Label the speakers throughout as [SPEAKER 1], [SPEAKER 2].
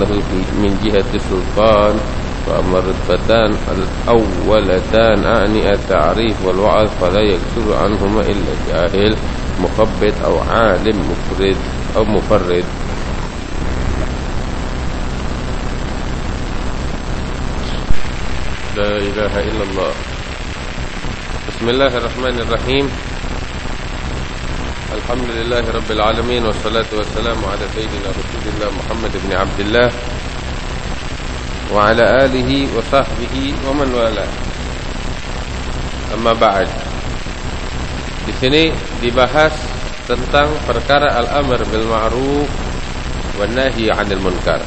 [SPEAKER 1] له من جهة السلطان فأما الرتبتان الأولتان أعني التعريف والوعظ فلا يكثر عنهما إلا جاهل مخبط أو عالم مفرد أو مفرد. لا إله إلا الله. بسم الله الرحمن الرحيم. الحمد لله رب العالمين والصلاة والسلام على سيدنا رسول الله محمد بن عبد الله وعلى آله وصحبه ومن والاه أما بعد di sini dibahas tentang perkara al-amr bil ma'ruf wan nahi 'anil munkar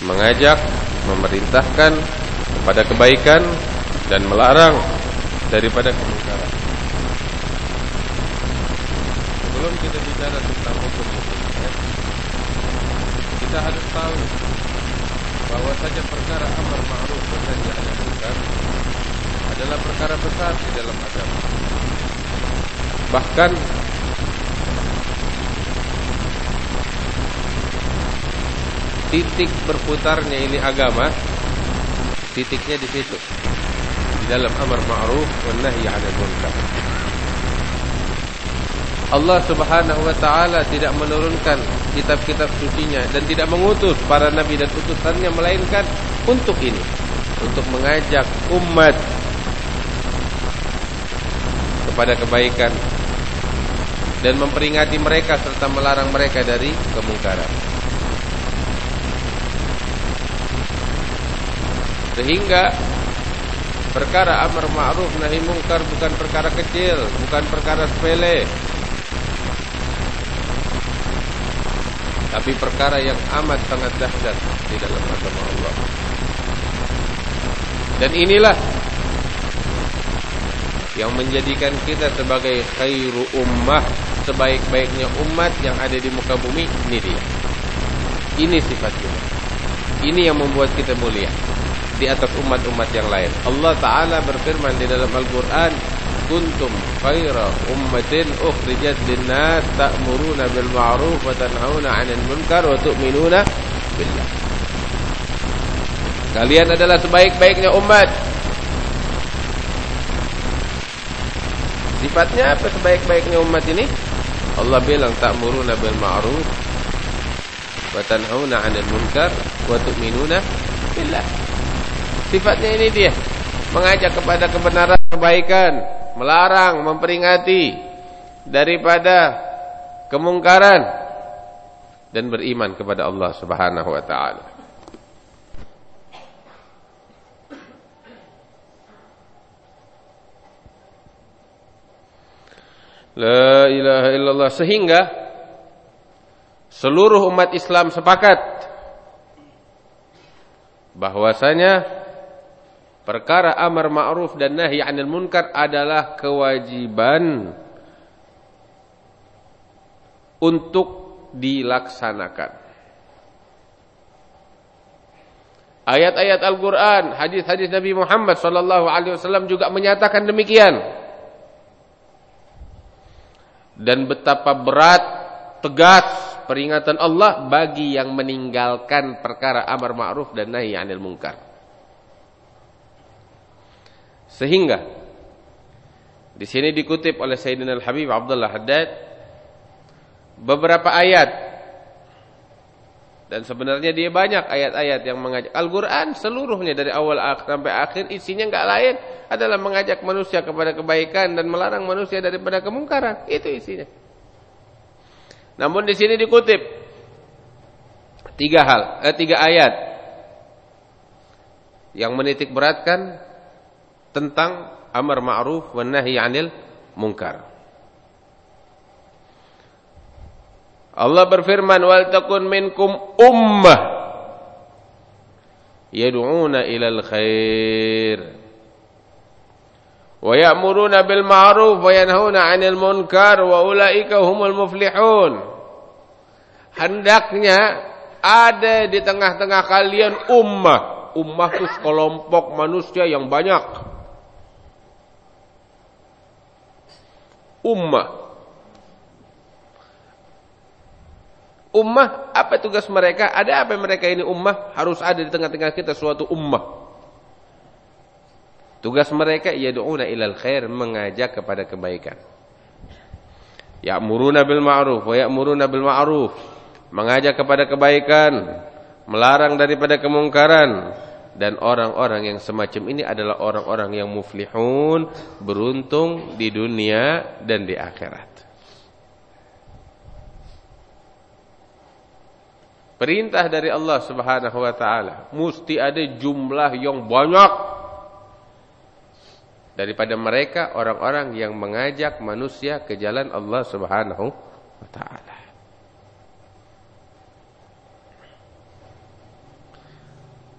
[SPEAKER 1] mengajak memerintahkan kepada kebaikan dan melarang daripada kemungkaran. Sebelum kita bicara tentang hukum ya, kita harus tahu bahwa saja perkara amar ma'ruf dan nahi 'anil munkar adalah perkara besar di dalam agama. Bahkan titik berputarnya ini agama titiknya di situ di dalam amar ma'ruf wan nahi 'anil munkar Allah Subhanahu wa taala tidak menurunkan kitab-kitab sucinya dan tidak mengutus para nabi dan utusannya melainkan untuk ini untuk mengajak umat kepada kebaikan dan memperingati mereka serta melarang mereka dari kemungkaran Sehingga perkara amar ma'ruf nahi mungkar bukan perkara kecil, bukan perkara sepele. Tapi perkara yang amat sangat dahsyat di dalam agama Allah. Dan inilah yang menjadikan kita sebagai khairu ummah, sebaik-baiknya umat yang ada di muka bumi, ini dia. Ini sifat kita. Ini yang membuat kita mulia di atas umat-umat yang lain. Allah Ta'ala berfirman di dalam Al-Quran, Kuntum khaira ummatin ukhrijat linnas ta'muruna bil ma'ruf wa tanhauna 'anil munkar wa tu'minuna billah. Kalian adalah sebaik-baiknya umat. Sifatnya apa sebaik-baiknya umat ini? Allah bilang ta'muruna bil ma'ruf wa tanhauna 'anil munkar wa tu'minuna billah. Sifatnya ini dia. Mengajak kepada kebenaran kebaikan. Melarang, memperingati. Daripada kemungkaran. Dan beriman kepada Allah subhanahu wa ta'ala. La ilaha illallah. Sehingga seluruh umat Islam sepakat bahwasanya Perkara amar ma'ruf dan nahi 'anil munkar adalah kewajiban untuk dilaksanakan. Ayat-ayat Al-Qur'an, hadis-hadis Nabi Muhammad wasallam juga menyatakan demikian. Dan betapa berat, tegas peringatan Allah bagi yang meninggalkan perkara amar ma'ruf dan nahi 'anil munkar. Sehingga di sini dikutip oleh Sayyidina Al-Habib Abdullah Haddad beberapa ayat dan sebenarnya dia banyak ayat-ayat yang mengajak Al-Qur'an seluruhnya dari awal sampai akhir isinya enggak lain adalah mengajak manusia kepada kebaikan dan melarang manusia daripada kemungkaran. Itu isinya. Namun di sini dikutip tiga hal, eh, tiga ayat yang menitik beratkan tentang amar ma'ruf wa nahi 'anil munkar. Allah berfirman wal takun minkum ummah yad'una ilal khair wa ya'muruna bil ma'ruf wa yanhauna 'anil munkar wa ulaika humul muflihun. Hendaknya ada di tengah-tengah kalian ummah. Ummah itu sekelompok manusia yang banyak. Ummah Ummah, apa tugas mereka? Ada apa mereka ini ummah? Harus ada di tengah-tengah kita suatu ummah. Tugas mereka yad'una ilal khair, mengajak kepada kebaikan. Ya'muruna bil ma'ruf wa ya'muruna bil ma'ruf. Mengajak kepada kebaikan, melarang daripada kemungkaran. Dan orang-orang yang semacam ini adalah orang-orang yang muflihun, beruntung di dunia dan di akhirat. Perintah dari Allah Subhanahu wa taala mesti ada jumlah yang banyak daripada mereka orang-orang yang mengajak manusia ke jalan Allah Subhanahu wa taala.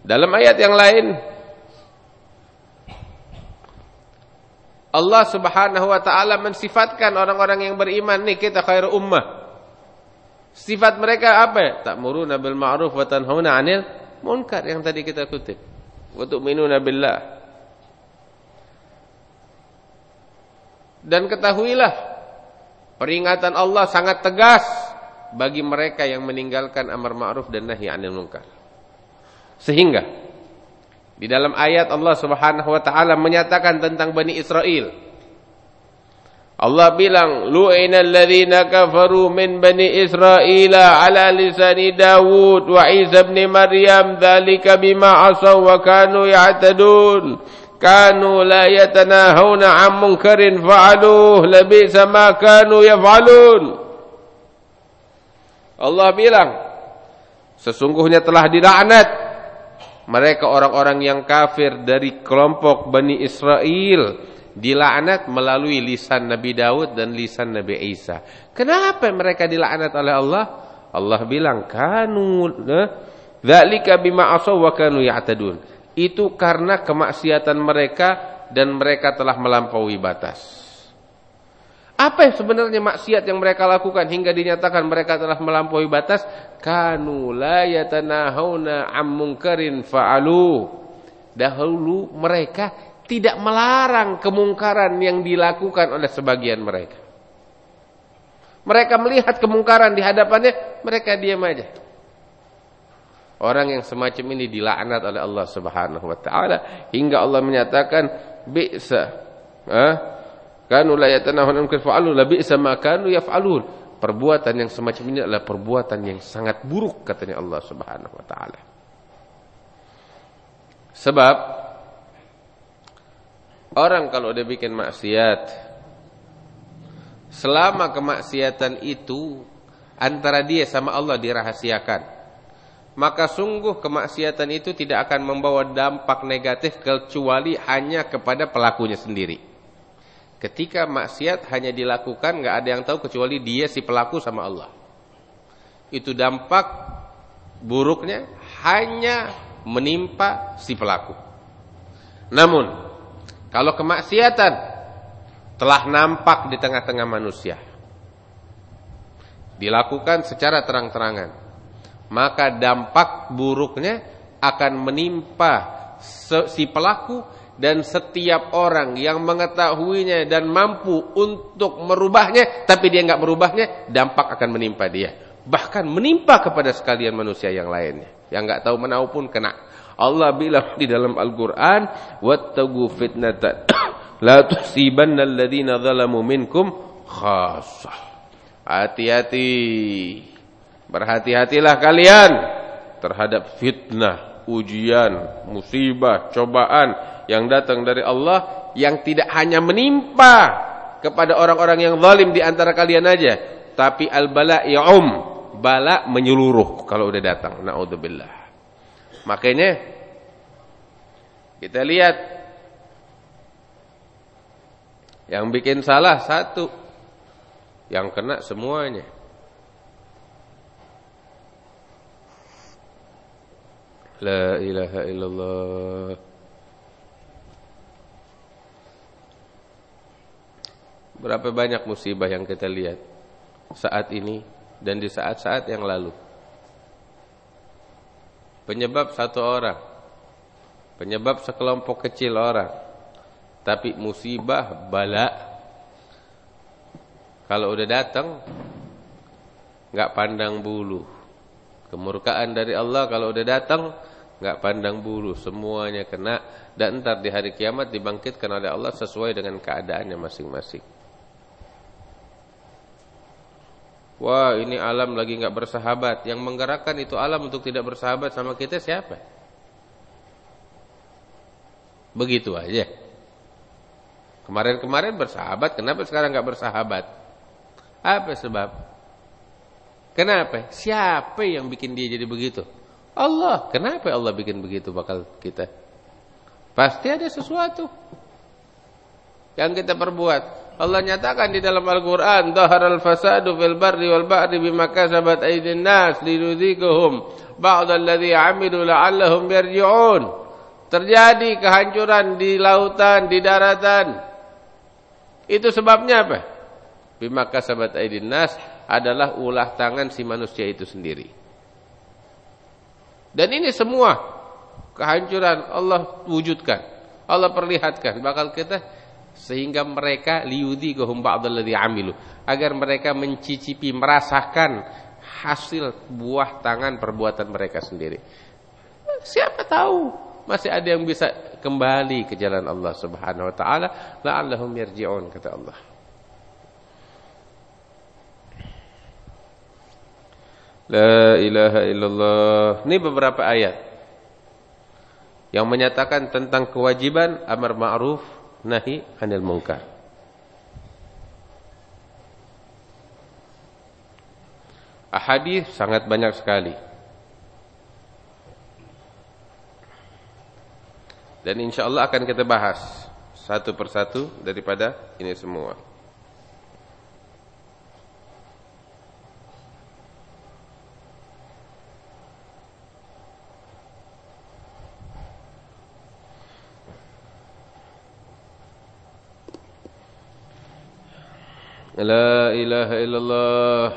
[SPEAKER 1] Dalam ayat yang lain Allah Subhanahu wa taala mensifatkan orang-orang yang beriman nih kita khairu ummah. Sifat mereka apa? Ta'muruna bil ma'ruf wa tanhauna 'anil munkar yang tadi kita kutip. Wa tu'minuna billah. Dan ketahuilah peringatan Allah sangat tegas bagi mereka yang meninggalkan amar ma'ruf dan nahi 'anil munkar. Sehingga di dalam ayat Allah Subhanahu wa taala menyatakan tentang Bani Israel. Allah bilang lu'inal ladzina kafaru min bani Israil ala lisani Dawud wa Isa ibn Maryam dzalika bima asaw wa kanu ya'tadun. Kanu la yatanahuna 'an munkarin fa'aluhu labisa ma kanu yaf'alun. Allah bilang sesungguhnya telah dilaknat mereka orang-orang yang kafir dari kelompok Bani Israel dilaknat melalui lisan Nabi Daud dan lisan Nabi Isa. Kenapa mereka dilaknat oleh Allah? Allah bilang kanu eh, dzalika bima asaw wa kanu ya'tadun. Itu karena kemaksiatan mereka dan mereka telah melampaui batas. Apa sebenarnya maksiat yang mereka lakukan hingga dinyatakan mereka telah melampaui batas? Kanu la yatanahuna am munkarin fa'alu. Dahulu mereka tidak melarang kemungkaran yang dilakukan oleh sebagian mereka. Mereka melihat kemungkaran di hadapannya, mereka diam aja. Orang yang semacam ini dilaknat oleh Allah Subhanahu wa taala hingga Allah menyatakan bi'sa. Ah, kanu la yatanahun an fa'alu la bi'sa ma kanu yaf'alun. Perbuatan yang semacam ini adalah perbuatan yang sangat buruk katanya Allah Subhanahu wa taala. Sebab Orang kalau dia bikin maksiat Selama kemaksiatan itu Antara dia sama Allah dirahasiakan Maka sungguh kemaksiatan itu tidak akan membawa dampak negatif Kecuali hanya kepada pelakunya sendiri Ketika maksiat hanya dilakukan nggak ada yang tahu kecuali dia si pelaku sama Allah Itu dampak buruknya hanya menimpa si pelaku Namun kalau kemaksiatan telah nampak di tengah-tengah manusia. Dilakukan secara terang-terangan. Maka dampak buruknya akan menimpa si pelaku dan setiap orang yang mengetahuinya dan mampu untuk merubahnya tapi dia nggak merubahnya dampak akan menimpa dia. Bahkan menimpa kepada sekalian manusia yang lainnya. Yang nggak tahu menau pun kena. Allah bilang di dalam Al-Qur'an wattaqu fitnatan la tusibanna alladziina zalamu minkum khassah hati-hati. Berhati-hatilah kalian terhadap fitnah ujian, musibah, cobaan yang datang dari Allah yang tidak hanya menimpa kepada orang-orang yang zalim di antara kalian aja, tapi al-bala ya'um, bala menyeluruh kalau udah datang. Naudzubillah. Makanya kita lihat yang bikin salah satu, yang kena semuanya. La ilaha illallah. Berapa banyak musibah yang kita lihat saat ini dan di saat-saat yang lalu. Penyebab satu orang. Penyebab sekelompok kecil orang. Tapi musibah, bala. Kalau udah datang, nggak pandang bulu. Kemurkaan dari Allah kalau udah datang nggak pandang bulu, semuanya kena dan ntar di hari kiamat dibangkitkan oleh Allah sesuai dengan keadaannya masing-masing. Wah ini alam lagi nggak bersahabat. Yang menggerakkan itu alam untuk tidak bersahabat sama kita siapa? Begitu aja. Kemarin-kemarin bersahabat, kenapa sekarang nggak bersahabat? Apa sebab? Kenapa? Siapa yang bikin dia jadi begitu? Allah. Kenapa Allah bikin begitu bakal kita? Pasti ada sesuatu yang kita perbuat. Allah nyatakan di dalam Al-Qur'an, "Dhaharal fasadu fil barri wal bahri bima kasabat aydin nas linudhikuhum ba'd alladhi 'amilu la'allahum yarji'un." Terjadi kehancuran di lautan, di daratan itu sebabnya apa? Bima kasabat aidin nas adalah ulah tangan si manusia itu sendiri. Dan ini semua kehancuran Allah wujudkan. Allah perlihatkan bakal kita sehingga mereka liudi gahum ba'dalladzi amilu agar mereka mencicipi merasakan hasil buah tangan perbuatan mereka sendiri. Siapa tahu masih ada yang bisa kembali ke jalan Allah Subhanahu wa taala la'allahum yarji'un kata Allah La ilaha illallah. Ini beberapa ayat yang menyatakan tentang kewajiban amar ma'ruf nahi anil munkar. Ahadis sangat banyak sekali. Dan insya Allah akan kita bahas satu persatu daripada ini semua. La ilaha illallah.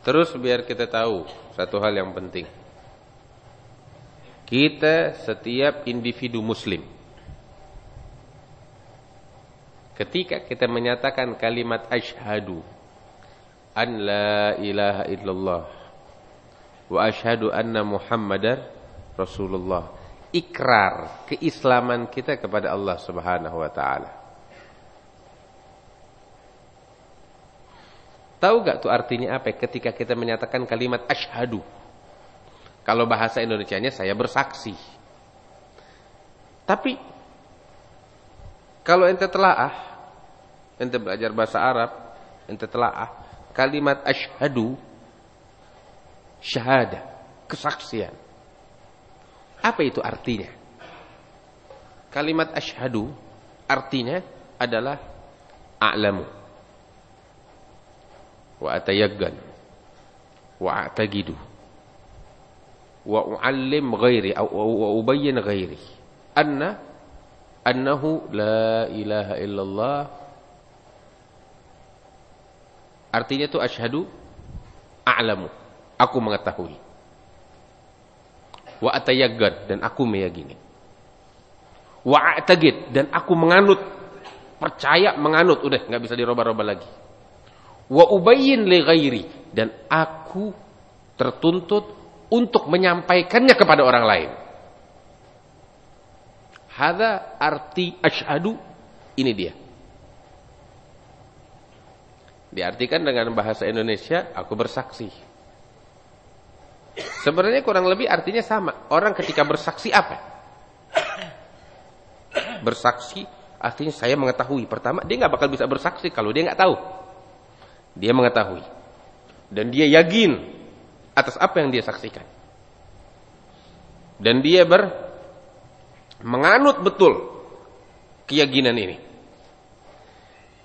[SPEAKER 1] Terus biar kita tahu satu hal yang penting. Kita setiap individu muslim. Ketika kita menyatakan kalimat asyhadu an la ilaha illallah wa asyhadu anna muhammadar rasulullah ikrar keislaman kita kepada Allah Subhanahu wa taala Tahu gak tuh artinya apa ketika kita menyatakan kalimat ashadu? Kalau bahasa Indonesianya saya bersaksi. Tapi kalau ente telaah, ente belajar bahasa Arab, ente telaah, kalimat ashadu, syahada, kesaksian. Apa itu artinya? Kalimat ashadu artinya adalah a'lamu. Wa atayaggan. Wa a'tagidu. Wa u'allim ghairi wa ubayyin ghairi. Anna annahu la ilaha illallah. Artinya itu asyhadu a'lamu. Aku mengetahui wa atayaggan dan aku meyakini wa a'tagid dan aku menganut percaya menganut udah nggak bisa dirubah-rubah lagi wa ubayyin li ghairi dan aku tertuntut untuk menyampaikannya kepada orang lain. Hada arti asyhadu ini dia. Diartikan dengan bahasa Indonesia aku bersaksi. Sebenarnya kurang lebih artinya sama. Orang ketika bersaksi apa? Bersaksi artinya saya mengetahui. Pertama dia nggak bakal bisa bersaksi kalau dia nggak tahu. Dia mengetahui. Dan dia yakin atas apa yang dia saksikan. Dan dia ber menganut betul keyakinan ini.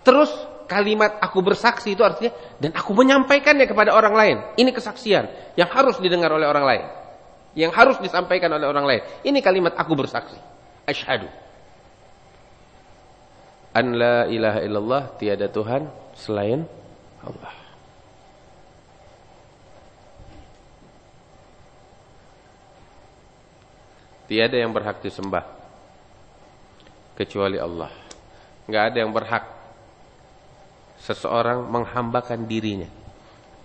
[SPEAKER 1] Terus kalimat aku bersaksi itu artinya dan aku menyampaikannya kepada orang lain. Ini kesaksian yang harus didengar oleh orang lain. Yang harus disampaikan oleh orang lain. Ini kalimat aku bersaksi. Asyhadu an la ilaha illallah tiada Tuhan selain Allah. Tiada yang berhak disembah kecuali Allah. Enggak ada yang berhak seseorang menghambakan dirinya.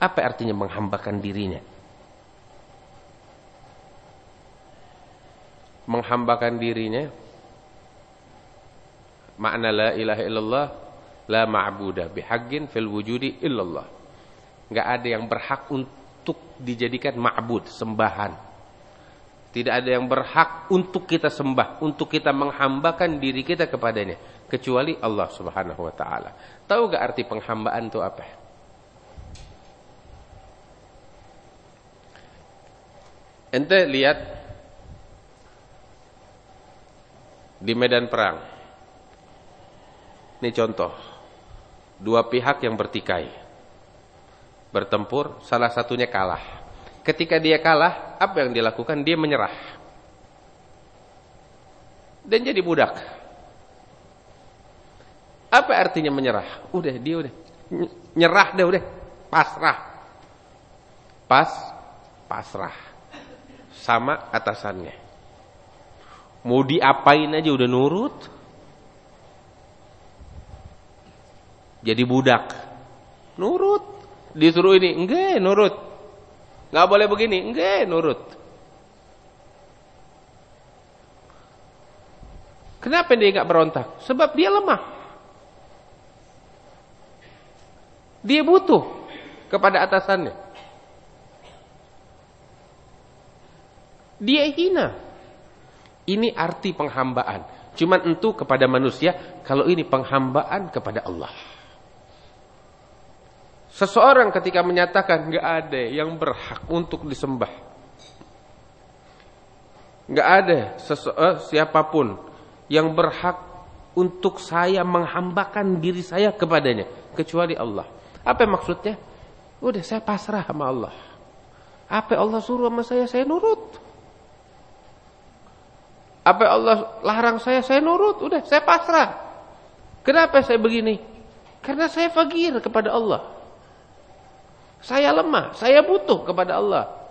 [SPEAKER 1] Apa artinya menghambakan dirinya? Menghambakan dirinya makna la ilaha illallah la ma'budah bihaqqin fil wujudi illallah. Enggak ada yang berhak untuk dijadikan ma'bud, sembahan. Tidak ada yang berhak untuk kita sembah, untuk kita menghambakan diri kita kepadanya kecuali Allah Subhanahu wa taala. Tahu gak arti penghambaan itu apa? Ente lihat di medan perang. Ini contoh. Dua pihak yang bertikai. Bertempur, salah satunya kalah. Ketika dia kalah, apa yang dilakukan? Dia menyerah. Dan jadi budak. Apa artinya menyerah? Udah, dia udah. Nyerah deh udah. Pasrah. Pas, pasrah. Sama atasannya. Mau diapain aja udah nurut. Jadi budak. Nurut. Disuruh ini, enggak nurut. Enggak boleh begini, enggak nurut. Kenapa dia enggak berontak? Sebab dia lemah. Dia butuh kepada atasannya. Dia hina. Ini arti penghambaan. Cuman entu kepada manusia, kalau ini penghambaan kepada Allah. Seseorang ketika menyatakan nggak ada yang berhak untuk disembah. nggak ada eh, siapa pun yang berhak untuk saya menghambakan diri saya kepadanya kecuali Allah. Apa maksudnya? Udah saya pasrah sama Allah. Apa Allah suruh sama saya, saya nurut. Apa Allah larang saya, saya nurut. Udah saya pasrah. Kenapa saya begini? Karena saya fakir kepada Allah. Saya lemah, saya butuh kepada Allah.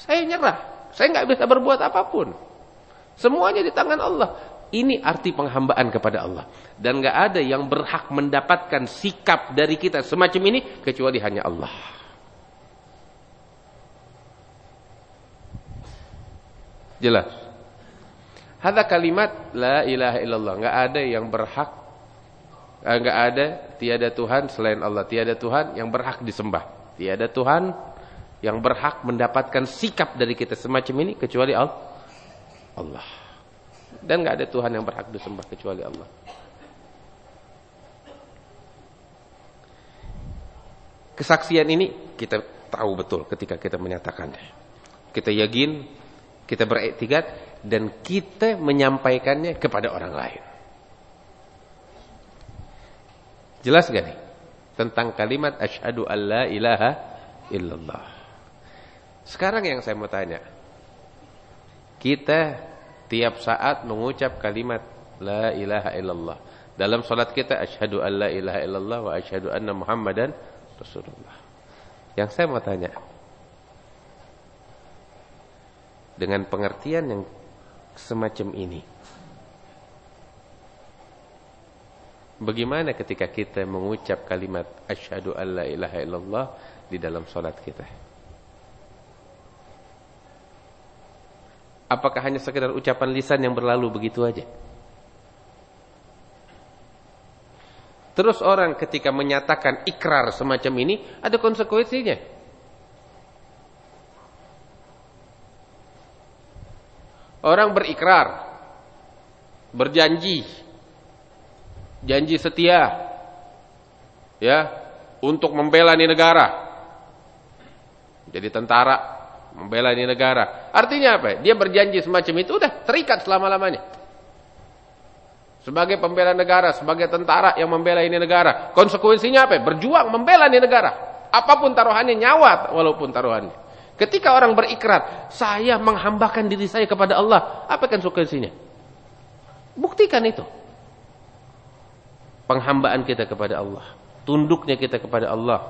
[SPEAKER 1] Saya nyerah, saya nggak bisa berbuat apa pun. Semuanya di tangan Allah. Ini arti penghambaan kepada Allah. Dan nggak ada yang berhak mendapatkan sikap dari kita semacam ini kecuali hanya Allah. Jelas. Hada kalimat la ilaha illallah. Nggak ada yang berhak eh, ada tiada Tuhan selain Allah, tiada Tuhan yang berhak disembah. Tiada Tuhan yang berhak mendapatkan sikap dari kita semacam ini kecuali Allah. Dan enggak ada Tuhan yang berhak disembah kecuali Allah. Kesaksian ini kita tahu betul ketika kita menyatakannya. Kita yakin, kita beriktikat dan kita menyampaikannya kepada orang lain. Jelas gak nih? Tentang kalimat asyhadu alla ilaha illallah. Sekarang yang saya mau tanya. Kita tiap saat mengucap kalimat la ilaha illallah. Dalam salat kita asyhadu alla ilaha illallah wa asyhadu anna muhammadan rasulullah. Yang saya mau tanya. Dengan pengertian yang semacam ini. Bagaimana ketika kita mengucap kalimat asyhadu alla ilaha illallah di dalam salat kita? Apakah hanya sekedar ucapan lisan yang berlalu begitu aja? Terus orang ketika menyatakan ikrar semacam ini ada konsekuensinya. Orang berikrar, berjanji janji setia ya untuk membela negara. Jadi tentara membela ini negara. Artinya apa? Dia berjanji semacam itu udah terikat selama-lamanya. Sebagai pembela negara, sebagai tentara yang membela ini negara. Konsekuensinya apa? Berjuang membela ini negara. Apa pun taruhannya nyawa walaupun taruhannya. Ketika orang berikrar, saya menghambakan diri saya kepada Allah, apa konsekuensinya? Buktikan itu penghambaan kita kepada Allah, tunduknya kita kepada Allah.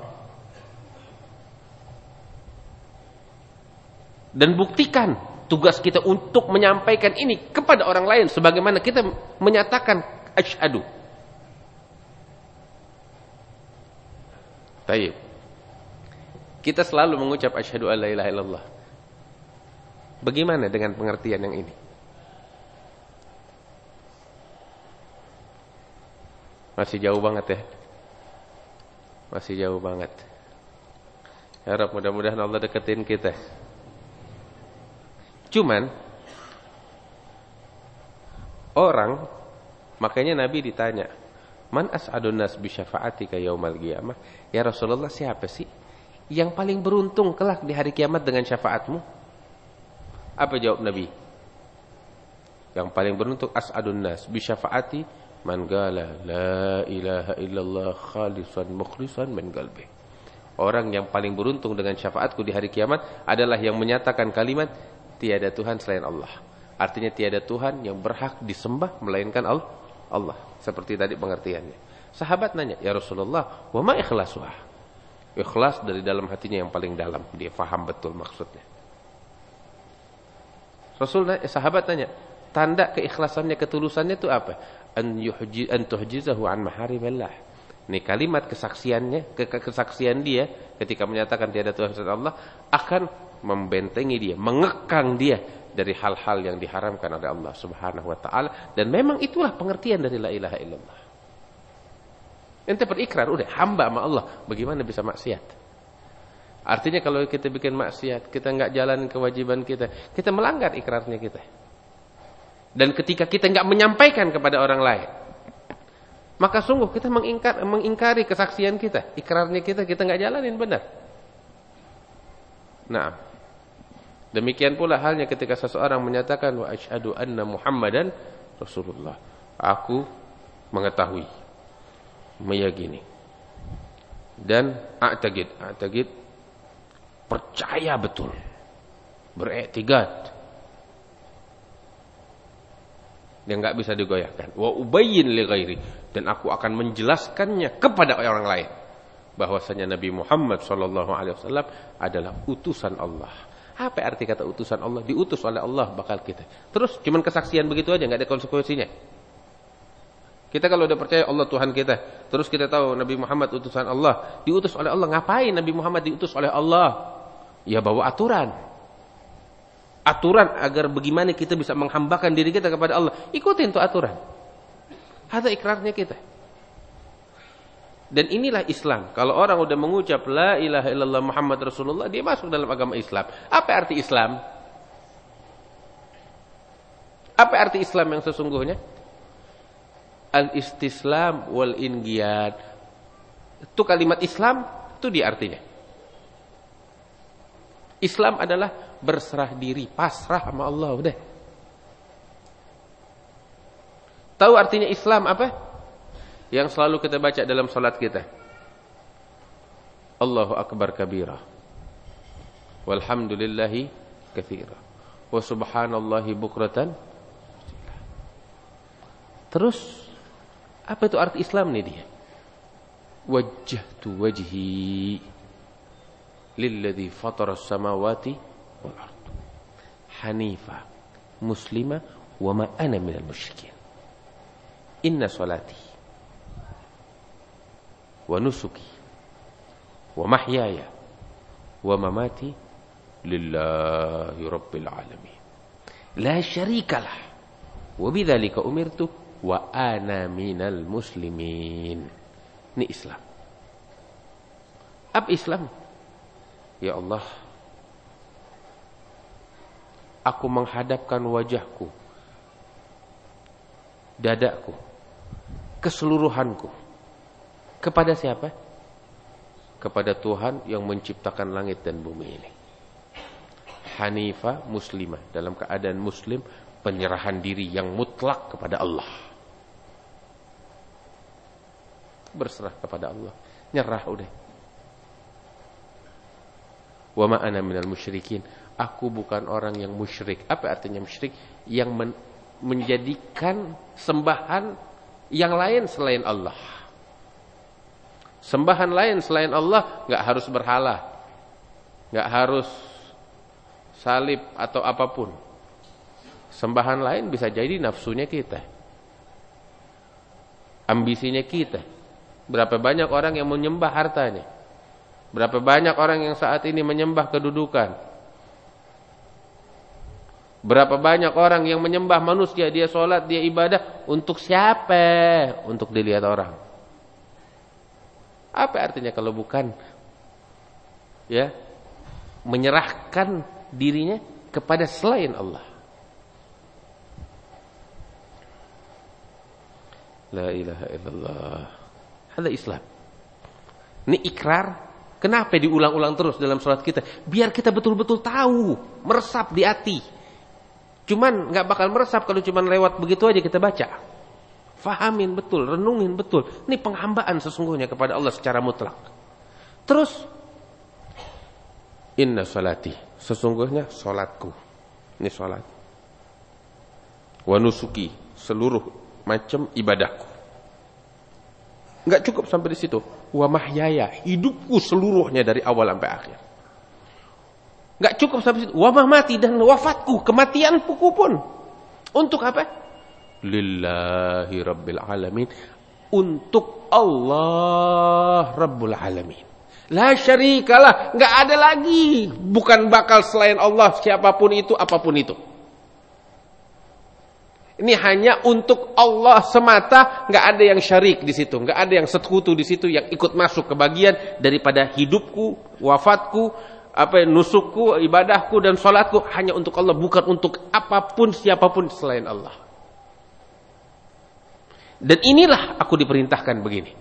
[SPEAKER 1] Dan buktikan Tugas kita untuk menyampaikan ini kepada orang lain sebagaimana kita menyatakan asyhadu. Taib. Kita selalu mengucap asyhadu alla ilaha illallah. Bagaimana dengan pengertian yang ini? Masih jauh banget ya. Masih jauh banget. Ya Rab, mudah-mudahan Allah deketin kita. Cuman orang makanya Nabi ditanya, "Man as'adun nas bi syafa'atika yaumal qiyamah?" Ya Rasulullah, siapa sih yang paling beruntung kelak di hari kiamat dengan syafaatmu? Apa jawab Nabi? Yang paling beruntung as'adun nas bi syafa'ati man qala la ilaha illallah khalisan mukhlisan min qalbi. Orang yang paling beruntung dengan syafaatku di hari kiamat adalah yang menyatakan kalimat tiada Tuhan selain Allah. Artinya tiada Tuhan yang berhak disembah melainkan Allah. Seperti tadi pengertiannya. Sahabat nanya, "Ya Rasulullah, wa ma ikhlasuha?" Ikhlas dari dalam hatinya yang paling dalam, dia faham betul maksudnya. Rasul nanya, sahabat tanya, tanda keikhlasannya, ketulusannya itu apa? An yuhji an tuhjizahu an. Ini kalimat kesaksiannya, kesaksian dia ketika menyatakan tiada Tuhan selain Allah akan membentengi dia, mengekang dia dari hal-hal yang diharamkan oleh Allah Subhanahu wa taala dan memang itulah pengertian dari la ilaha illallah. Ente berikrar udah hamba sama Allah, bagaimana bisa maksiat? Artinya kalau kita bikin maksiat, kita nggak jalan kewajiban kita, kita melanggar ikrarnya kita. Dan ketika kita nggak menyampaikan kepada orang lain, maka sungguh kita mengingkar, mengingkari kesaksian kita, ikrarnya kita, kita nggak jalanin benar. Nah, Demikian pula halnya ketika seseorang menyatakan wa asyhadu anna Muhammadan Rasulullah. Aku mengetahui, meyakini. Dan a'taqid, a'taqid percaya betul. Beriktigad. Yang enggak bisa digoyahkan. Wa ubayyin li ghairi dan aku akan menjelaskannya kepada orang lain bahwasanya Nabi Muhammad sallallahu alaihi wasallam adalah utusan Allah apa arti kata utusan Allah? Diutus oleh Allah bakal kita. Terus cuman kesaksian begitu aja nggak ada konsekuensinya. Kita kalau udah percaya Allah Tuhan kita, terus kita tahu Nabi Muhammad utusan Allah, diutus oleh Allah. Ngapain Nabi Muhammad diutus oleh Allah? Ya bawa aturan. Aturan agar bagaimana kita bisa menghambakan diri kita kepada Allah. Ikutin tuh aturan. Ada ikrarnya kita. Dan inilah Islam. Kalau orang udah mengucap la ilaha illallah Muhammad Rasulullah, dia masuk dalam agama Islam. Apa arti Islam? Apa arti Islam yang sesungguhnya? Al-istislam wal ingiyad. Itu kalimat Islam, itu dia artinya. Islam adalah berserah diri, pasrah sama Allah, udah. Tahu artinya Islam apa? Yang selalu kita baca dalam salat kita. Allahu akbar kabira. Walhamdulillahi katsira. Wa subhanallahi bukratan. Terus apa itu arti Islam nih dia? Wajjahtu wajhi lilladzi fatara as-samawati wal ard. Hanifa muslima wa ma ana minal musyrikin. Inna salati wa nusuki wa mahyaya wa mamati lillahi rabbil alamin. La syarikalah. Wa bidzalika umirtu wa ana minal muslimin. Ini Islam. Apa Islam? Ya Allah aku menghadapkan wajahku dadaku keseluruhanku kepada siapa? Kepada Tuhan yang menciptakan langit dan bumi ini. Hanifah muslimah dalam keadaan muslim penyerahan diri yang mutlak kepada Allah. Berserah kepada Allah, nyerah udah. Wa ma ana minal musyrikin. Aku bukan orang yang musyrik. Apa artinya musyrik? Yang men menjadikan sembahan yang lain selain Allah. Sembahan lain selain Allah nggak harus berhala. nggak harus salib atau apa pun. Sembahan lain bisa jadi nafsunya kita. Ambisinya kita. Berapa banyak orang yang menyembah hartanya. Berapa banyak orang yang saat ini menyembah kedudukan. Berapa banyak orang yang menyembah manusia, dia sholat, dia ibadah. Untuk siapa? Untuk dilihat orang. Apa artinya kalau bukan ya menyerahkan dirinya kepada selain Allah. La ilaha illallah. Ada Islam. Ini ikrar. Kenapa diulang-ulang terus dalam sholat kita? Biar kita betul-betul tahu, meresap di hati. Cuman nggak bakal meresap kalau cuman lewat begitu aja kita baca. Fahamin betul, renungin betul. Ini penghambaan sesungguhnya kepada Allah secara mutlak. Terus Inna salati. Sesungguhnya solatku. Ini solat. Wa nusuki. Seluruh macam ibadahku. Enggak cukup sampai di situ. Wa mahyaya. Hidupku seluruhnya dari awal sampai akhir. Enggak cukup sampai situ. Wa mati dan wafatku. Kematianku pun. Untuk apa? Lillahi rabbil alamin. Untuk Allah rabbul alamin. La syarikalah, enggak ada lagi. Bukan bakal selain Allah siapa pun itu, apa pun itu. Ini hanya untuk Allah semata, enggak ada yang syarik di situ, enggak ada yang sekutu di situ yang ikut masuk ke bagian daripada hidupku, wafatku, apa nusukku, ibadahku dan salatku hanya untuk Allah, bukan untuk apa pun siapa pun selain Allah. Dan inilah aku diperintahkan begini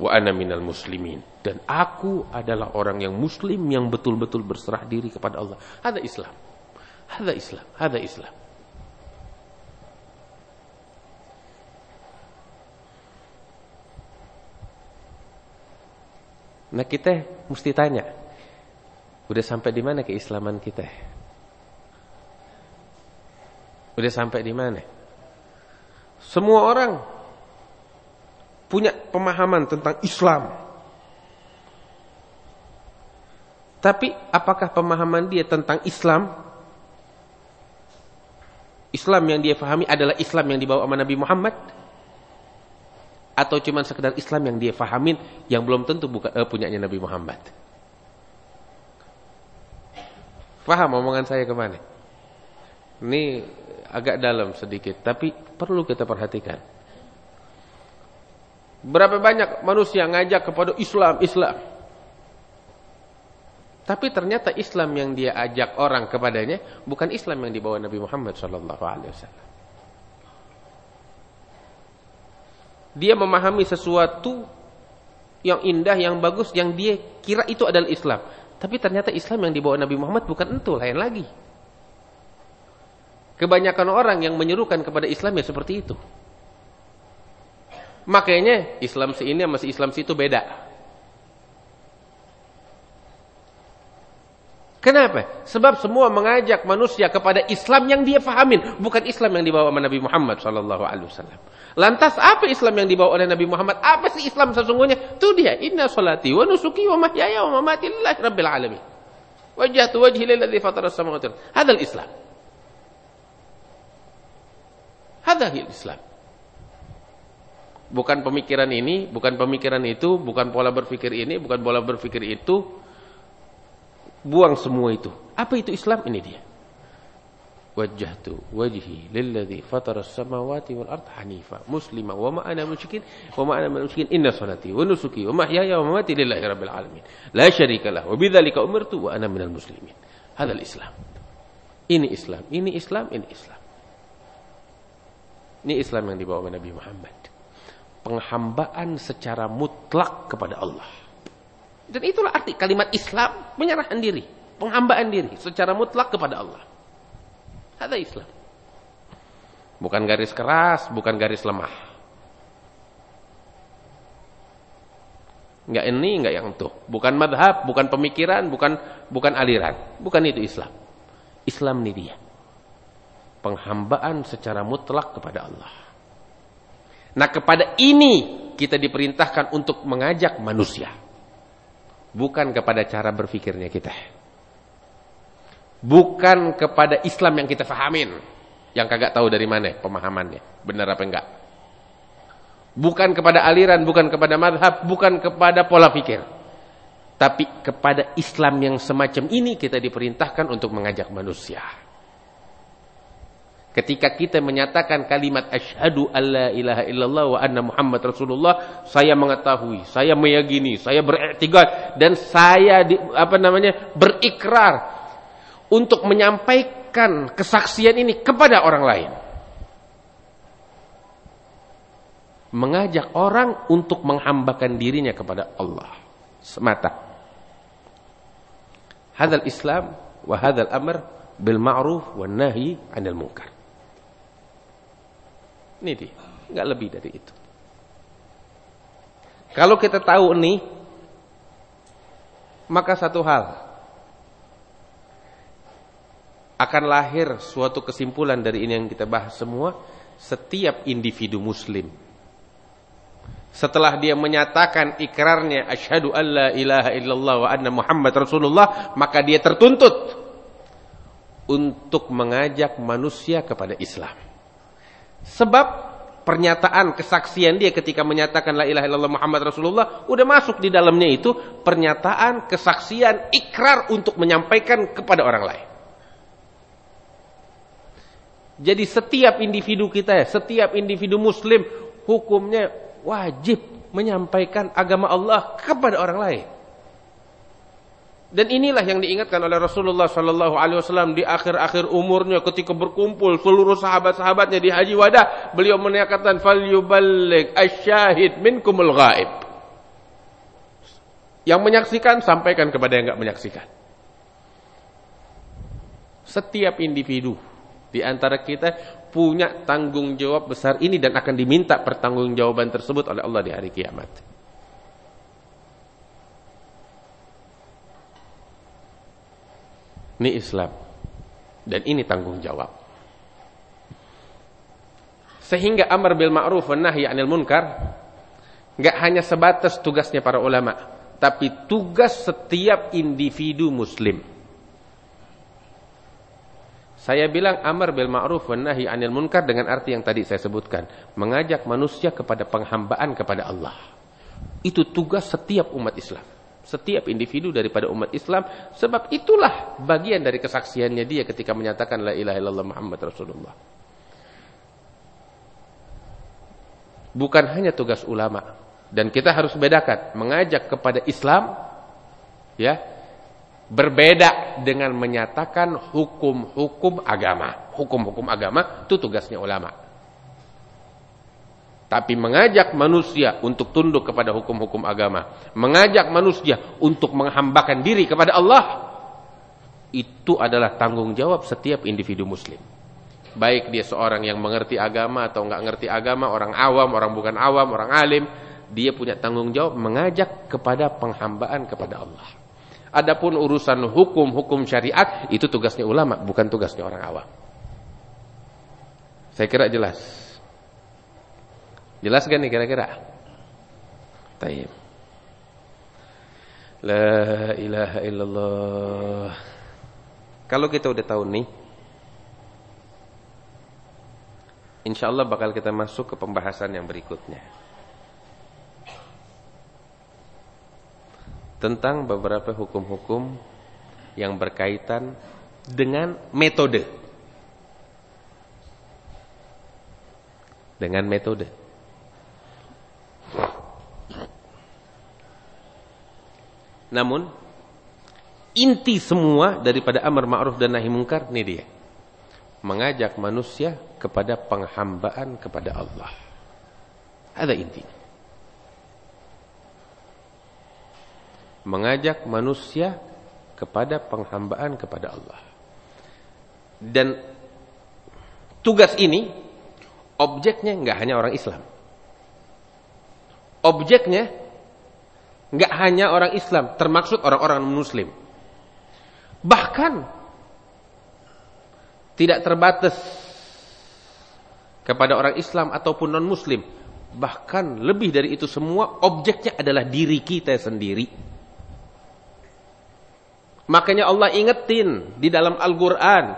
[SPEAKER 1] wa ana minal muslimin dan aku adalah orang yang muslim yang betul-betul berserah diri kepada Allah. Ada Islam. Ada Islam, ada Islam. Nah kita mesti tanya, udah sampai di mana keislaman kita? Udah sampai di mana? Semua orang punya pemahaman tentang Islam. Tapi apakah pemahaman dia tentang Islam Islam yang dia fahami adalah Islam yang dibawa oleh Nabi Muhammad atau cuma sekedar Islam yang dia fahamin yang belum tentu bukan eh, punyanya Nabi Muhammad. Faham omongan saya ke mana? Ini agak dalam sedikit, tapi perlu kita perhatikan. Berapa banyak manusia ngajak kepada Islam, Islam. Tapi ternyata Islam yang dia ajak orang kepadanya bukan Islam yang dibawa Nabi Muhammad wasallam. Dia memahami sesuatu yang indah, yang bagus, yang dia kira itu adalah Islam. Tapi ternyata Islam yang dibawa Nabi Muhammad bukan itu, lain lagi. Kebanyakan orang yang menyerukan kepada Islam ya seperti itu. Makanya Islam si ini sama si Islam si itu beda. Kenapa? Sebab semua mengajak manusia kepada Islam yang dia fahamin, bukan Islam yang dibawa oleh Nabi Muhammad wasallam. Lantas apa Islam yang dibawa oleh Nabi Muhammad? Apa sih Islam sesungguhnya? Itu dia, inna salati wa nusuki wa mahyaya wa mamati lillahi rabbil alamin. Wajjahtu wajhi lilladzi fatara ardh. Hadzal Islam. Hadzal Islam. Bukan pemikiran ini, bukan pemikiran itu, bukan pola berpikir ini, bukan pola berpikir itu. Buang semua itu. Apa itu Islam? Ini dia. Wajjahtu wajhi lilladzi fatara as-samawati wal ard hanifa muslima wa ma ana musyrikin wa ma ana musyrikin inna salati wa nusuki wa mahyaya wa mamati lillahi rabbil alamin la syarika lah wa bidzalika umirtu wa ana minal muslimin hadzal islam ini islam ini islam ini islam ini islam yang dibawa oleh Nabi Muhammad penghambaan secara mutlak kepada Allah. Dan itulah arti kalimat Islam, menyerahkan diri, penghambaan diri secara mutlak kepada Allah. Ada Islam. Bukan garis keras, bukan garis lemah. Enggak ini, enggak yang itu. Bukan madhab, bukan pemikiran, bukan bukan aliran. Bukan itu Islam. Islam ini dia. Penghambaan secara mutlak kepada Allah. Nah kepada ini kita diperintahkan untuk mengajak manusia. Bukan kepada cara berfikirnya kita. Bukan kepada Islam yang kita fahamin. Yang kagak tahu dari mana pemahamannya. Benar apa enggak. Bukan kepada aliran, bukan kepada madhab, bukan kepada pola pikir. Tapi kepada Islam yang semacam ini kita diperintahkan untuk mengajak manusia. Ketika kita menyatakan kalimat asyhadu alla ilaha illallah wa anna Muhammad Rasulullah, saya mengetahui, saya meyakini, saya beriktikad dan saya di, apa namanya? berikrar untuk menyampaikan kesaksian ini kepada orang lain. Mengajak orang untuk menghambakan dirinya kepada Allah semata. Hadal Islam wa hadal amr bil ma'ruf wan nahi 'anil munkar. Ini dia, enggak lebih dari itu. Kalau kita tahu ini maka satu hal akan lahir suatu kesimpulan dari ini yang kita bahas semua. Setiap individu muslim setelah dia menyatakan ikrarnya asyhadu alla ilaha illallah wa anna muhammad rasulullah maka dia tertuntut untuk mengajak manusia kepada Islam sebab pernyataan kesaksian dia ketika menyatakan la ilaha illallah Muhammad Rasulullah udah masuk di dalamnya itu pernyataan kesaksian ikrar untuk menyampaikan kepada orang lain jadi setiap individu kita setiap individu muslim hukumnya wajib menyampaikan agama Allah kepada orang lain. Dan inilah yang diingatkan oleh Rasulullah sallallahu alaihi wasallam di akhir-akhir umurnya ketika berkumpul seluruh sahabat-sahabatnya di Haji Wada, beliau menyatakan falyuballigh asyahid minkumul ghaib. Yang menyaksikan sampaikan kepada yang enggak menyaksikan. Setiap individu di antara kita punya tanggung jawab besar ini dan akan diminta pertanggungjawaban tersebut oleh Allah di hari kiamat. Ini Islam. Dan ini tanggung jawab. Sehingga amar bil ma'ruf wa nahi 'anil munkar enggak hanya sebatas tugasnya para ulama, tapi tugas setiap individu muslim. Saya bilang amar bil ma'ruf wa nahi 'anil munkar dengan arti yang tadi saya sebutkan, mengajak manusia kepada penghambaan kepada Allah. Itu tugas setiap umat Islam, setiap individu daripada umat Islam sebab itulah bagian dari kesaksiannya dia ketika menyatakan la ilaha illallah Muhammad Rasulullah. Bukan hanya tugas ulama dan kita harus bedakan mengajak kepada Islam ya berbeda dengan menyatakan hukum-hukum agama. Hukum-hukum agama itu tugasnya ulama. Tapi mengajak manusia untuk tunduk kepada hukum-hukum agama, mengajak manusia untuk menghambakan diri kepada Allah, itu adalah tanggung jawab setiap individu muslim. Baik dia seorang yang mengerti agama atau enggak ngerti agama, orang awam, orang bukan awam, orang alim, dia punya tanggung jawab mengajak kepada penghambaan kepada Allah. Adapun urusan hukum-hukum syariat itu tugasnya ulama, bukan tugasnya orang awam. Saya kira jelas. Jelas kan nih kira-kira? Taib. La ilaha illallah. Kalau kita udah tahu nih, insya Allah bakal kita masuk ke pembahasan yang berikutnya. tentang beberapa hukum-hukum yang berkaitan dengan metode. Dengan metode. Namun inti semua daripada amar ma'ruf dan nahi mungkar ini dia. Mengajak manusia kepada penghambaan kepada Allah. Ada intinya. mengajak manusia kepada penghambaan kepada Allah. Dan tugas ini objeknya nggak hanya orang Islam. Objeknya nggak hanya orang Islam, termaksud orang-orang Muslim. Bahkan tidak terbatas kepada orang Islam ataupun non-Muslim. Bahkan lebih dari itu semua objeknya adalah diri kita sendiri. Makanya Allah ingetin di dalam Al-Qur'an,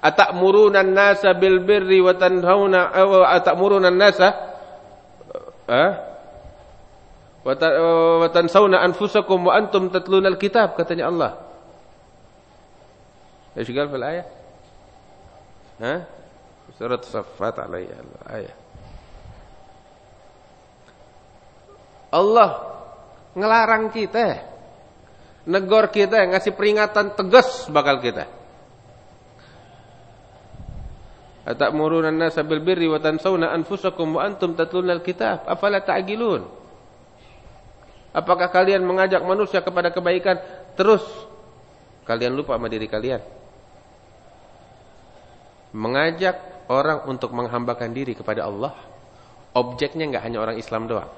[SPEAKER 1] "Atamuruna an-nasa bil birri wa tanhauna atamuruna an-nasa eh wa tansawna anfusakum wa antum tatluna al-kitab," katanya Allah. ايش قال في الآية ها سورة الصفات علي الآية Allah ngelarang kita negor kita ngasih peringatan tegas bakal kita Atamuruna an-nasa bil birri wa tansawna anfusakum wa antum tatluna al-kitab afala ta'qilun Apakah kalian mengajak manusia kepada kebaikan terus kalian lupa sama diri kalian mengajak orang untuk menghambakan diri kepada Allah, objeknya nggak hanya orang Islam doang.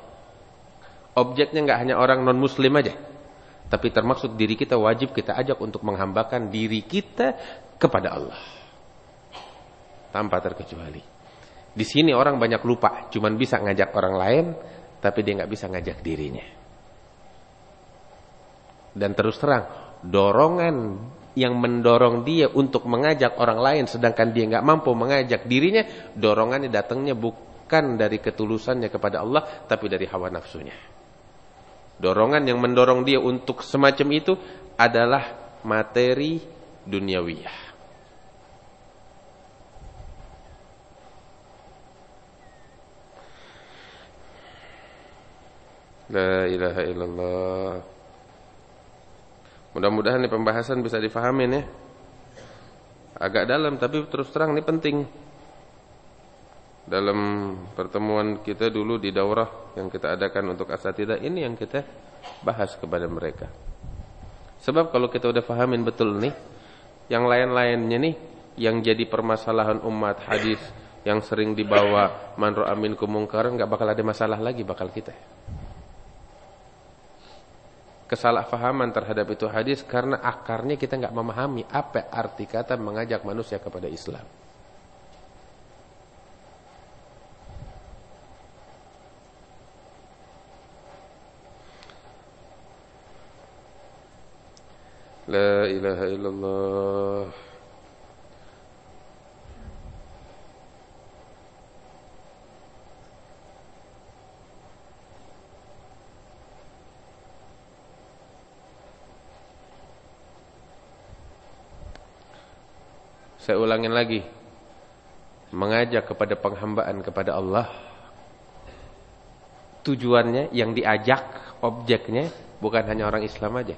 [SPEAKER 1] Objeknya nggak hanya orang non Muslim aja, tapi termasuk diri kita wajib kita ajak untuk menghambakan diri kita kepada Allah, tanpa terkecuali. Di sini orang banyak lupa, cuman bisa ngajak orang lain, tapi dia nggak bisa ngajak dirinya. Dan terus terang, dorongan yang mendorong dia untuk mengajak orang lain sedangkan dia nggak mampu mengajak dirinya, dorongannya datangnya bukan dari ketulusannya kepada Allah tapi dari hawa nafsunya. Dorongan yang mendorong dia untuk semacam itu adalah materi duniawiyah. La ilaha illallah. Mudah-mudahan ini pembahasan bisa difahamin ya. Agak dalam tapi terus terang ini penting. Dalam pertemuan kita dulu di daurah yang kita adakan untuk asatidah ini yang kita bahas kepada mereka. Sebab kalau kita udah fahamin betul nih, yang lain-lainnya nih yang jadi permasalahan umat hadis yang sering dibawa manro amin kumungkaran nggak bakal ada masalah lagi bakal kita kesalahpahaman terhadap itu hadis karena akarnya kita nggak memahami apa arti kata mengajak manusia kepada Islam. La ilaha illallah Saya ulangin lagi. Mengajak kepada penghambaan kepada Allah. Tujuannya yang diajak, objeknya bukan hanya orang Islam aja.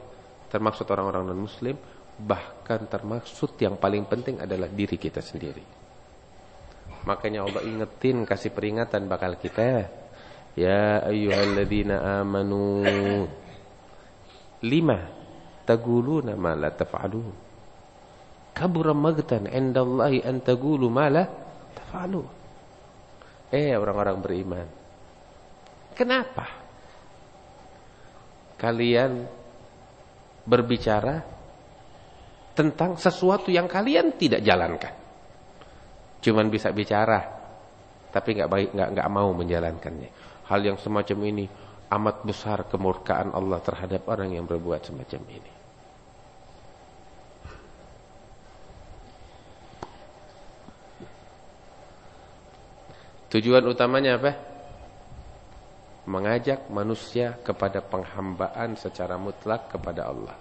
[SPEAKER 1] Termaksud orang-orang non-muslim. Bahkan termaksud yang paling penting adalah diri kita sendiri. Makanya Allah ingetin, kasih peringatan bakal kita. Ya ayyuhalladzina amanu. Lima. Taguluna ma la taf'alun kabura magtan indallahi an taqulu ma la taf'alu. Eh orang-orang beriman. Kenapa? Kalian berbicara tentang sesuatu yang kalian tidak jalankan. Cuman bisa bicara, tapi nggak baik, nggak nggak mau menjalankannya. Hal yang semacam ini amat besar kemurkaan Allah terhadap orang yang berbuat semacam ini. Tujuan utamanya apa? Mengajak manusia kepada penghambaan secara mutlak kepada Allah.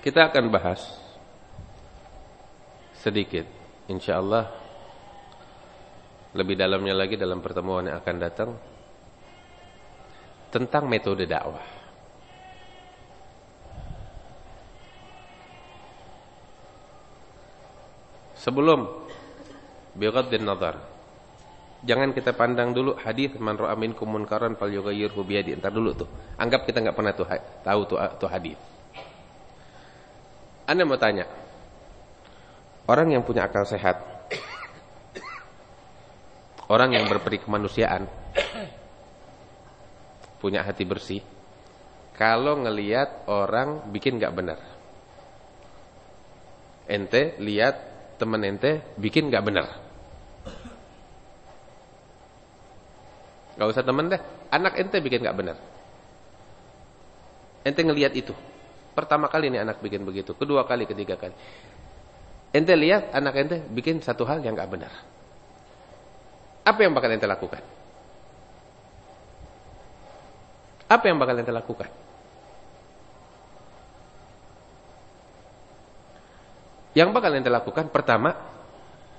[SPEAKER 1] Kita akan bahas sedikit insyaallah lebih dalamnya lagi dalam pertemuan yang akan datang tentang metode dakwah. Sebelum dan nazar. Jangan kita pandang dulu hadis man ra'a minkum munkaran falyughayyirhu bi. Entar dulu tuh. Anggap kita enggak pernah tuh tahu tuh, tuh hadis. Anda mau tanya, Orang yang punya akal sehat Orang yang berperi kemanusiaan punya hati bersih kalau ngelihat orang bikin nggak benar. Ente lihat temen ente bikin nggak benar. Gak usah temen deh, anak ente bikin nggak benar. Ente ngelihat itu. Pertama kali nih anak bikin begitu, kedua kali, ketiga kali. Ente lihat anak ente bikin satu hal yang nggak benar. Apa yang bakal ente lakukan? Apa yang bakal ente lakukan? Yang bakal ente lakukan pertama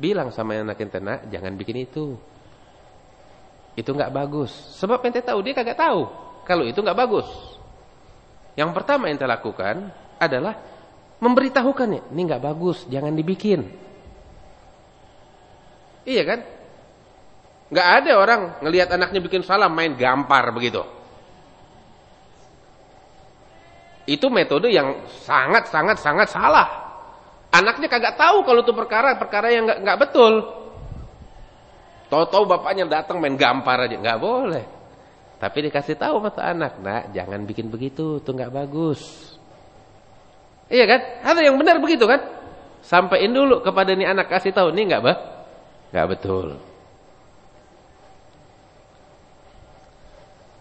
[SPEAKER 1] bilang sama anak ente nak jangan bikin itu. Itu nggak bagus. Sebab ente tahu dia kagak tahu kalau itu nggak bagus. Yang pertama ente lakukan adalah memberitahukan ya, ini nggak bagus, jangan dibikin. Iya kan? Nggak ada orang ngelihat anaknya bikin salah main gampar begitu. Itu metode yang sangat sangat sangat salah. Anaknya kagak tahu kalau itu perkara perkara yang nggak betul. Tahu-tahu bapaknya datang main gampar aja nggak boleh. Tapi dikasih tahu mata anak, nak jangan bikin begitu, itu nggak bagus. Iya kan? Ada yang benar begitu kan? Sampaiin dulu kepada nih anak kasih tahu, nih nggak bah, nggak betul.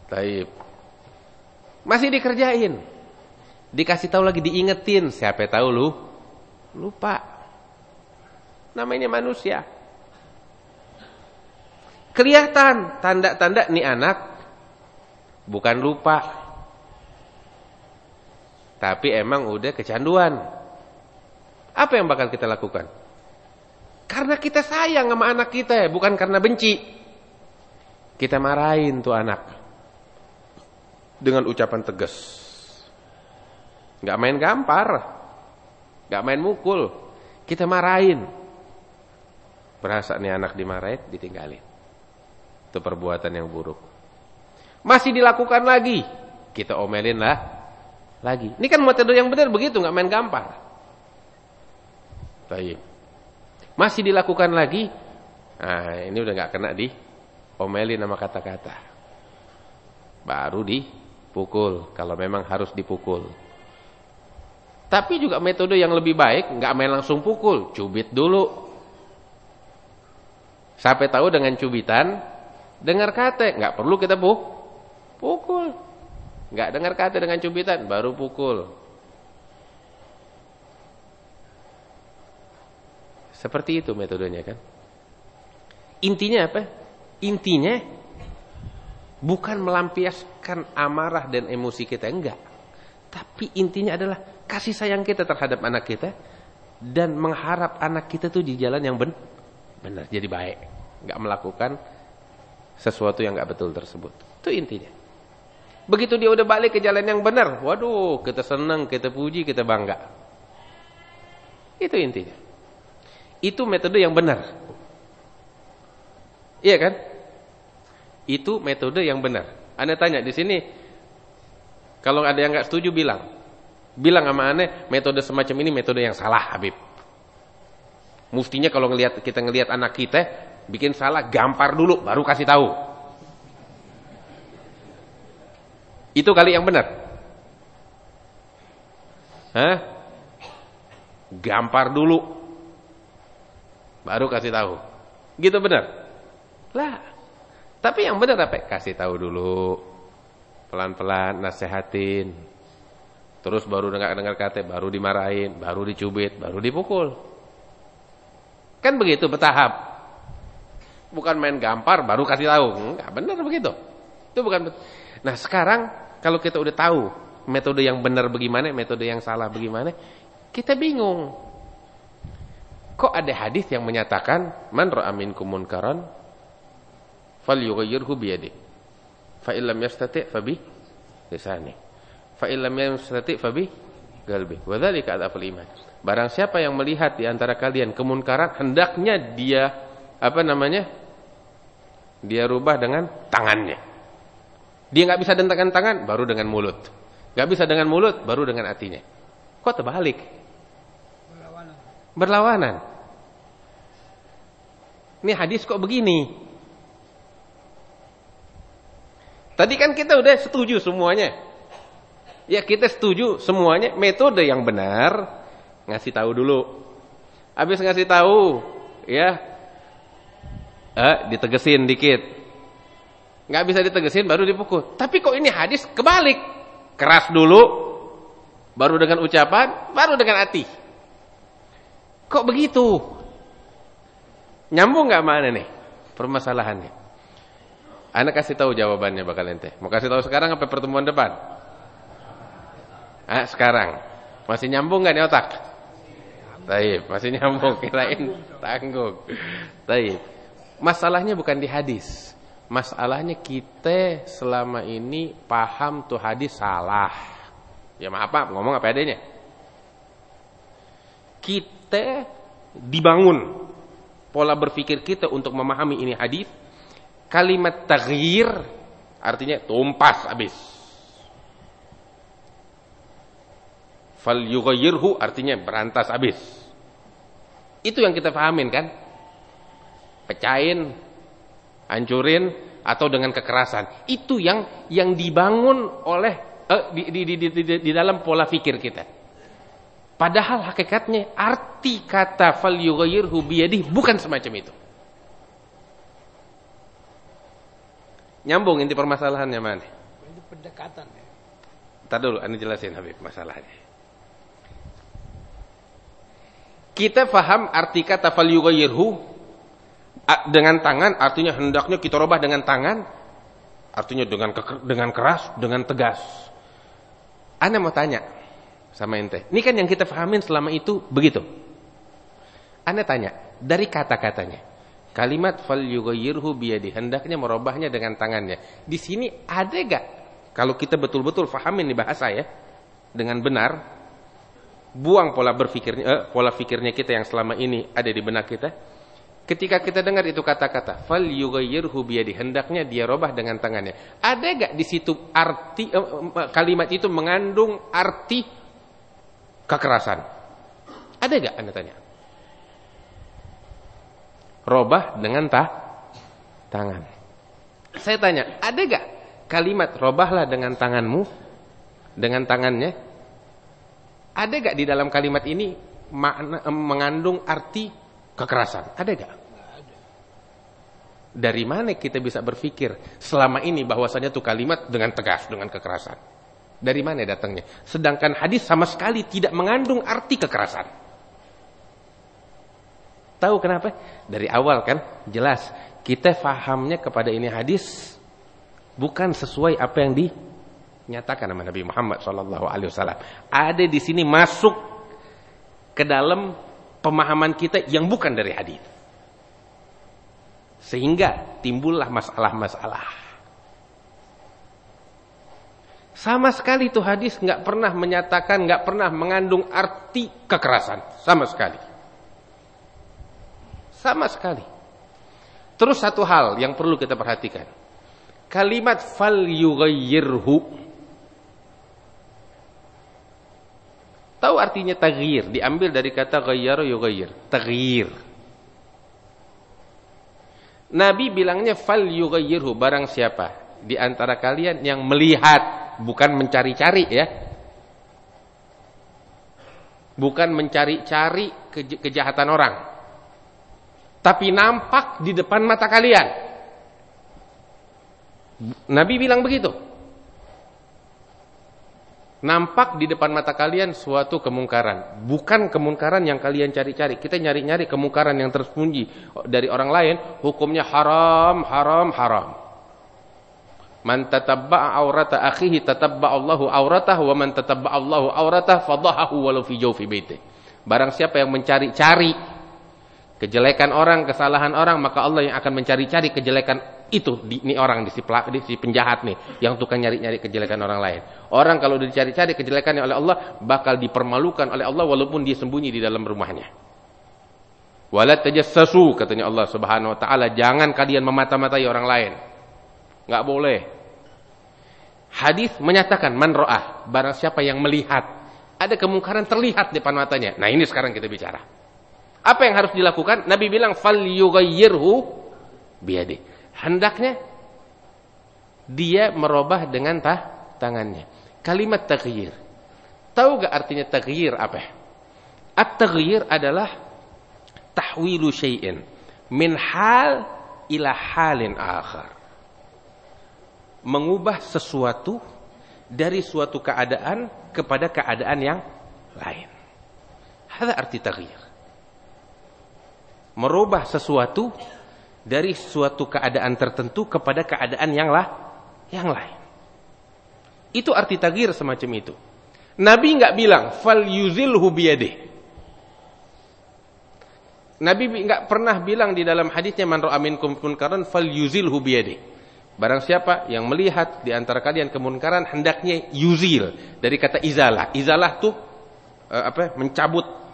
[SPEAKER 1] Taib. Masih dikerjain. Dikasih tahu lagi diingetin, siapa tahu lu lupa. Namanya manusia. Kelihatan tanda-tanda nih anak bukan lupa. Tapi emang udah kecanduan. Apa yang bakal kita lakukan? Karena kita sayang sama anak kita, bukan karena benci. Kita marahin tuh anak dengan ucapan tegas. Gak main gampar. Gak main mukul. Kita marahin. Berasa nih anak dimarahin, ditinggalin. Itu perbuatan yang buruk. Masih dilakukan lagi. Kita omelin lah. Lagi. Ini kan metode yang benar begitu, gak main gampar. Baik. Masih dilakukan lagi. Nah, ini udah gak kena di omelin sama kata-kata. Baru di pukul kalau memang harus dipukul. Tapi juga metode yang lebih baik nggak main langsung pukul, cubit dulu. Sampai tahu dengan cubitan, dengar kata, nggak perlu kita bu, pukul. Nggak dengar kata dengan cubitan, baru pukul. Seperti itu metodenya kan. Intinya apa? Intinya bukan melampiaskan amarah dan emosi kita enggak tapi intinya adalah kasih sayang kita terhadap anak kita dan mengharap anak kita tuh di jalan yang ben benar jadi baik enggak melakukan sesuatu yang enggak betul tersebut itu intinya begitu dia udah balik ke jalan yang benar waduh kita senang kita puji kita bangga itu intinya itu metode yang benar iya kan itu metode yang benar. Anda tanya di sini, kalau ada yang nggak setuju bilang, bilang sama aneh metode semacam ini metode yang salah, Habib. Mestinya kalau ngelihat kita ngelihat anak kita bikin salah, gampar dulu, baru kasih tahu. Itu kali yang benar. Hah? Gampar dulu, baru kasih tahu. Gitu benar? Lah, tapi yang benar apa? Kasih tahu dulu. Pelan-pelan nasehatin. Terus baru dengar-dengar kata, baru dimarahin, baru dicubit, baru dipukul. Kan begitu bertahap. Bukan main gampar baru kasih tahu. Enggak benar begitu. Itu bukan Nah, sekarang kalau kita udah tahu metode yang benar bagaimana, metode yang salah bagaimana, kita bingung. Kok ada hadis yang menyatakan man ra'a minkum munkaran falyughayyirhu bi yadihi fa illam yastati' fa bi lisani fa illam yastati' fa bi qalbi wa dzalika adzaful iman. Barang siapa yang melihat di antara kalian kemunkaran hendaknya dia apa namanya dia rubah dengan tangannya dia nggak bisa dengan tangan baru dengan mulut nggak bisa dengan mulut baru dengan hatinya kok terbalik berlawanan berlawanan ini hadis kok begini Tadi kan kita udah setuju semuanya. Ya kita setuju semuanya metode yang benar ngasih tahu dulu. Habis ngasih tahu, ya eh, ditegesin dikit. Nggak bisa ditegesin baru dipukul. Tapi kok ini hadis kebalik. Keras dulu, baru dengan ucapan, baru dengan hati. Kok begitu? Nyambung nggak mana nih permasalahannya? Anda kasih tahu jawabannya bakal ente. Mau kasih tahu sekarang apa pertemuan depan? Ah, sekarang. Masih nyambung nggak nih otak? Taib, masih nyambung kirain tanggung. Taib. Masalahnya bukan di hadis. Masalahnya kita selama ini paham tuh hadis salah. Ya maaf Pak, ngomong apa adanya. Kita dibangun pola berpikir kita untuk memahami ini hadis Kalimat taghyir artinya tumpas habis. Fal yughayyirhu artinya berantas habis. Itu yang kita pahamin kan? Pecahin, hancurin atau dengan kekerasan. Itu yang yang dibangun oleh eh, di, di, di, di, di, di dalam pola pikir kita. Padahal hakikatnya arti kata fal yughayyirhu biyadihi bukan semacam itu. Nyambung inti permasalahannya mana?
[SPEAKER 2] Ini pendekatan ya.
[SPEAKER 1] Entar dulu, anda jelasin Habib masalahnya. Kita faham arti kata fal dengan tangan artinya hendaknya kita rubah dengan tangan artinya dengan dengan keras, dengan tegas. Anda mau tanya sama ente. Ini kan yang kita fahamin selama itu begitu. Anda tanya dari kata-katanya. Kalimat fal yughayyirhu biyadi hendaknya merubahnya dengan tangannya. Di sini ada gak kalau kita betul-betul fahamin nih bahasa ya dengan benar buang pola berpikirnya eh, pola pikirnya kita yang selama ini ada di benak kita. Ketika kita dengar itu kata-kata fal yughayyirhu biyadi hendaknya dia rubah dengan tangannya. Ada gak di situ arti eh, eh kalimat itu mengandung arti kekerasan? Ada gak Anda tanya? robah dengan ta tangan. Saya tanya, ada gak kalimat robahlah dengan tanganmu, dengan tangannya? Ada gak di dalam kalimat ini makna, mengandung arti kekerasan? Ada gak? Dari mana kita bisa berpikir selama ini bahwasanya itu kalimat dengan tegas, dengan kekerasan? Dari mana datangnya? Sedangkan hadis sama sekali tidak mengandung arti kekerasan. Tahu kenapa? Dari awal kan jelas kita fahamnya kepada ini hadis bukan sesuai apa yang dinyatakan sama Nabi Muhammad wasallam. Ada di sini masuk ke dalam pemahaman kita yang bukan dari hadis. Sehingga timbullah masalah-masalah. Sama sekali itu hadis nggak pernah menyatakan, nggak pernah mengandung arti kekerasan, sama sekali. Sama sekali. Terus satu hal yang perlu kita perhatikan. Kalimat fal yughayyirhu. Tahu artinya taghyir? Diambil dari kata ghayyara yughayyir. Taghyir. Nabi bilangnya fal yughayyirhu barang siapa di antara kalian yang melihat bukan mencari-cari ya. Bukan mencari-cari kejahatan orang tapi nampak di depan mata kalian. Nabi bilang begitu. Nampak di depan mata kalian suatu kemungkaran. Bukan kemungkaran yang kalian cari-cari. Kita nyari-nyari kemungkaran yang tersembunyi dari orang lain. Hukumnya haram, haram, haram. Man tatabba'a aurata akhihi tatabba'a Allahu auratah. Wa man tatabba'a Allahu auratah fadahahu walau fi jawfi baitih. Barang siapa yang mencari-cari kejelekan orang, kesalahan orang, maka Allah yang akan mencari-cari kejelekan itu di ini orang di si, di si penjahat nih yang tukang nyari-nyari kejelekan orang lain. Orang kalau dicari-cari kejelekannya oleh Allah bakal dipermalukan oleh Allah walaupun dia sembunyi di dalam rumahnya. Wala tajassasu katanya Allah Subhanahu wa taala, jangan kalian memata-matai orang lain. Enggak boleh. Hadis menyatakan man ra'ah, barang siapa yang melihat ada kemungkaran terlihat depan matanya. Nah, ini sekarang kita bicara. Apa yang harus dilakukan? Nabi bilang fal yughayyirhu biyadi. Hendaknya Dia merubah dengan tah, tangannya. Kalimat taghyir. Tahu gak artinya taghyir apa? At-taghyir adalah tahwilu syai'in min hal ila halin akhar. Mengubah sesuatu dari suatu keadaan kepada keadaan yang lain. Ada arti taghyir. Merubah sesuatu dari suatu keadaan tertentu kepada keadaan yang lah yang lain. Itu arti taghyir semacam itu. Nabi nggak bilang fal yuzilhu biyadih. Nabi nggak pernah bilang di dalam hadisnya man ra'a minkum munkaran fal yuzilhu biyadih. Barang siapa yang melihat di antara kalian kemunkaran hendaknya yuzil dari kata izalah. Izalah tuh uh, apa? mencabut.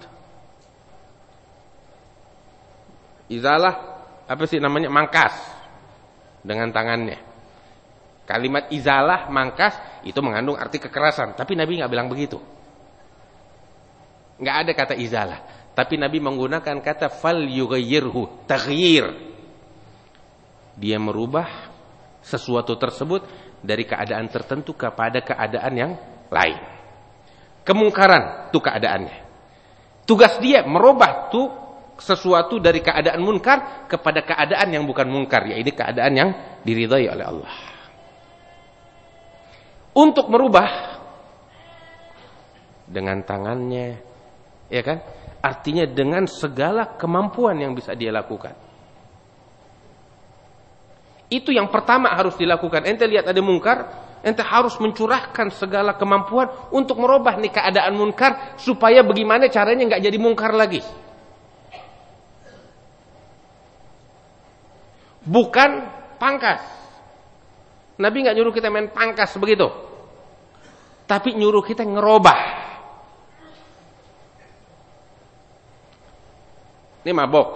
[SPEAKER 1] Izalah apa sih namanya? mangkas dengan tangannya. Kalimat izalah, mangkas itu mengandung arti kekerasan, tapi Nabi nggak bilang begitu. Nggak ada kata izalah, tapi Nabi menggunakan kata fal yughayyirhu, taghyir. Dia merubah sesuatu tersebut dari keadaan tertentu kepada keadaan yang lain. Kemungkaran itu keadaannya. Tugas dia merubah tuh sesuatu dari keadaan munkar kepada keadaan yang bukan munkar, yaitu keadaan yang diridhai oleh Allah. Untuk merubah dengan tangannya, ya kan? Artinya dengan segala kemampuan yang bisa dia lakukan. Itu yang pertama harus dilakukan. Ente lihat ada mungkar, ente harus mencurahkan segala kemampuan untuk merubah nih keadaan mungkar supaya bagaimana caranya nggak jadi mungkar lagi. Bukan pangkas. Nabi nggak nyuruh kita main pangkas begitu. Tapi nyuruh kita ngerobah. Ini mabok.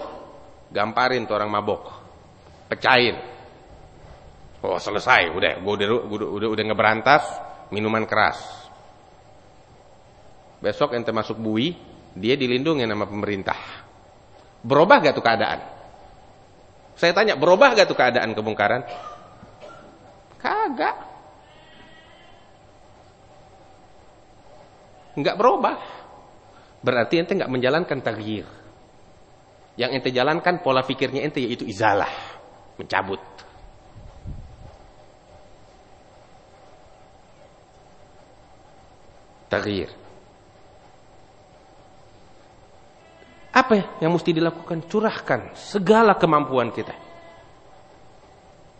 [SPEAKER 1] Gamparin tuh orang mabok. Pecahin. Oh selesai, udah, gue udah, udah, udah, ngeberantas minuman keras. Besok ente masuk bui, dia dilindungi sama pemerintah. Berubah gak tuh keadaan? Saya tanya, berubah gak tuh keadaan kebongkaran? Kagak. Enggak berubah. Berarti ente enggak menjalankan taghyir. Yang ente jalankan pola pikirnya ente yaitu izalah, mencabut. Taghyir. Apa yang mesti dilakukan? Curahkan segala kemampuan kita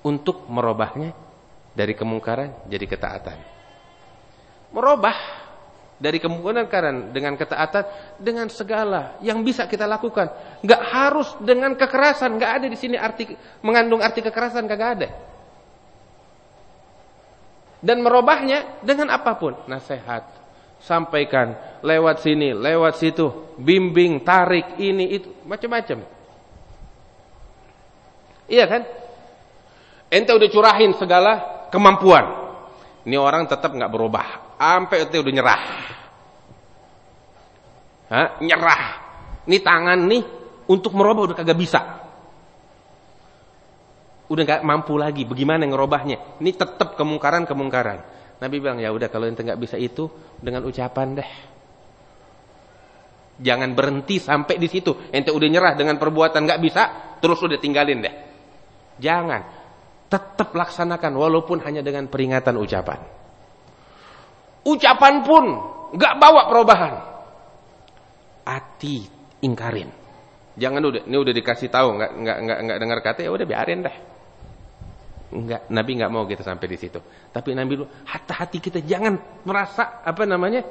[SPEAKER 1] untuk merubahnya dari kemungkaran jadi ketaatan. Merubah dari kemungkaran dengan ketaatan dengan segala yang bisa kita lakukan. Gak harus dengan kekerasan, gak ada di sini arti mengandung arti kekerasan gak ada. Dan merubahnya dengan apa pun, nasihat, sampaikan lewat sini, lewat situ, bimbing, tarik ini itu, macam-macam. Iya kan? Ente udah curahin segala kemampuan. Ini orang tetap nggak berubah, sampai ente udah nyerah. Hah? Nyerah. Ini tangan nih untuk merubah udah kagak bisa. Udah nggak mampu lagi. Bagaimana ngerubahnya? Ini tetap kemungkaran-kemungkaran. Nabi bilang, ya udah kalau ente nggak bisa itu dengan ucapan deh. Jangan berhenti sampai di situ. Ente udah nyerah dengan perbuatan nggak bisa, terus udah tinggalin deh. Jangan. Tetap laksanakan walaupun hanya dengan peringatan ucapan. Ucapan pun nggak bawa perubahan. Hati ingkarin. Jangan udah, ini udah dikasih tahu nggak nggak nggak dengar kata ya udah biarin deh. Enggak, Nabi enggak mau kita sampai di situ. Tapi Nabi dulu, hati-hati kita jangan merasa apa namanya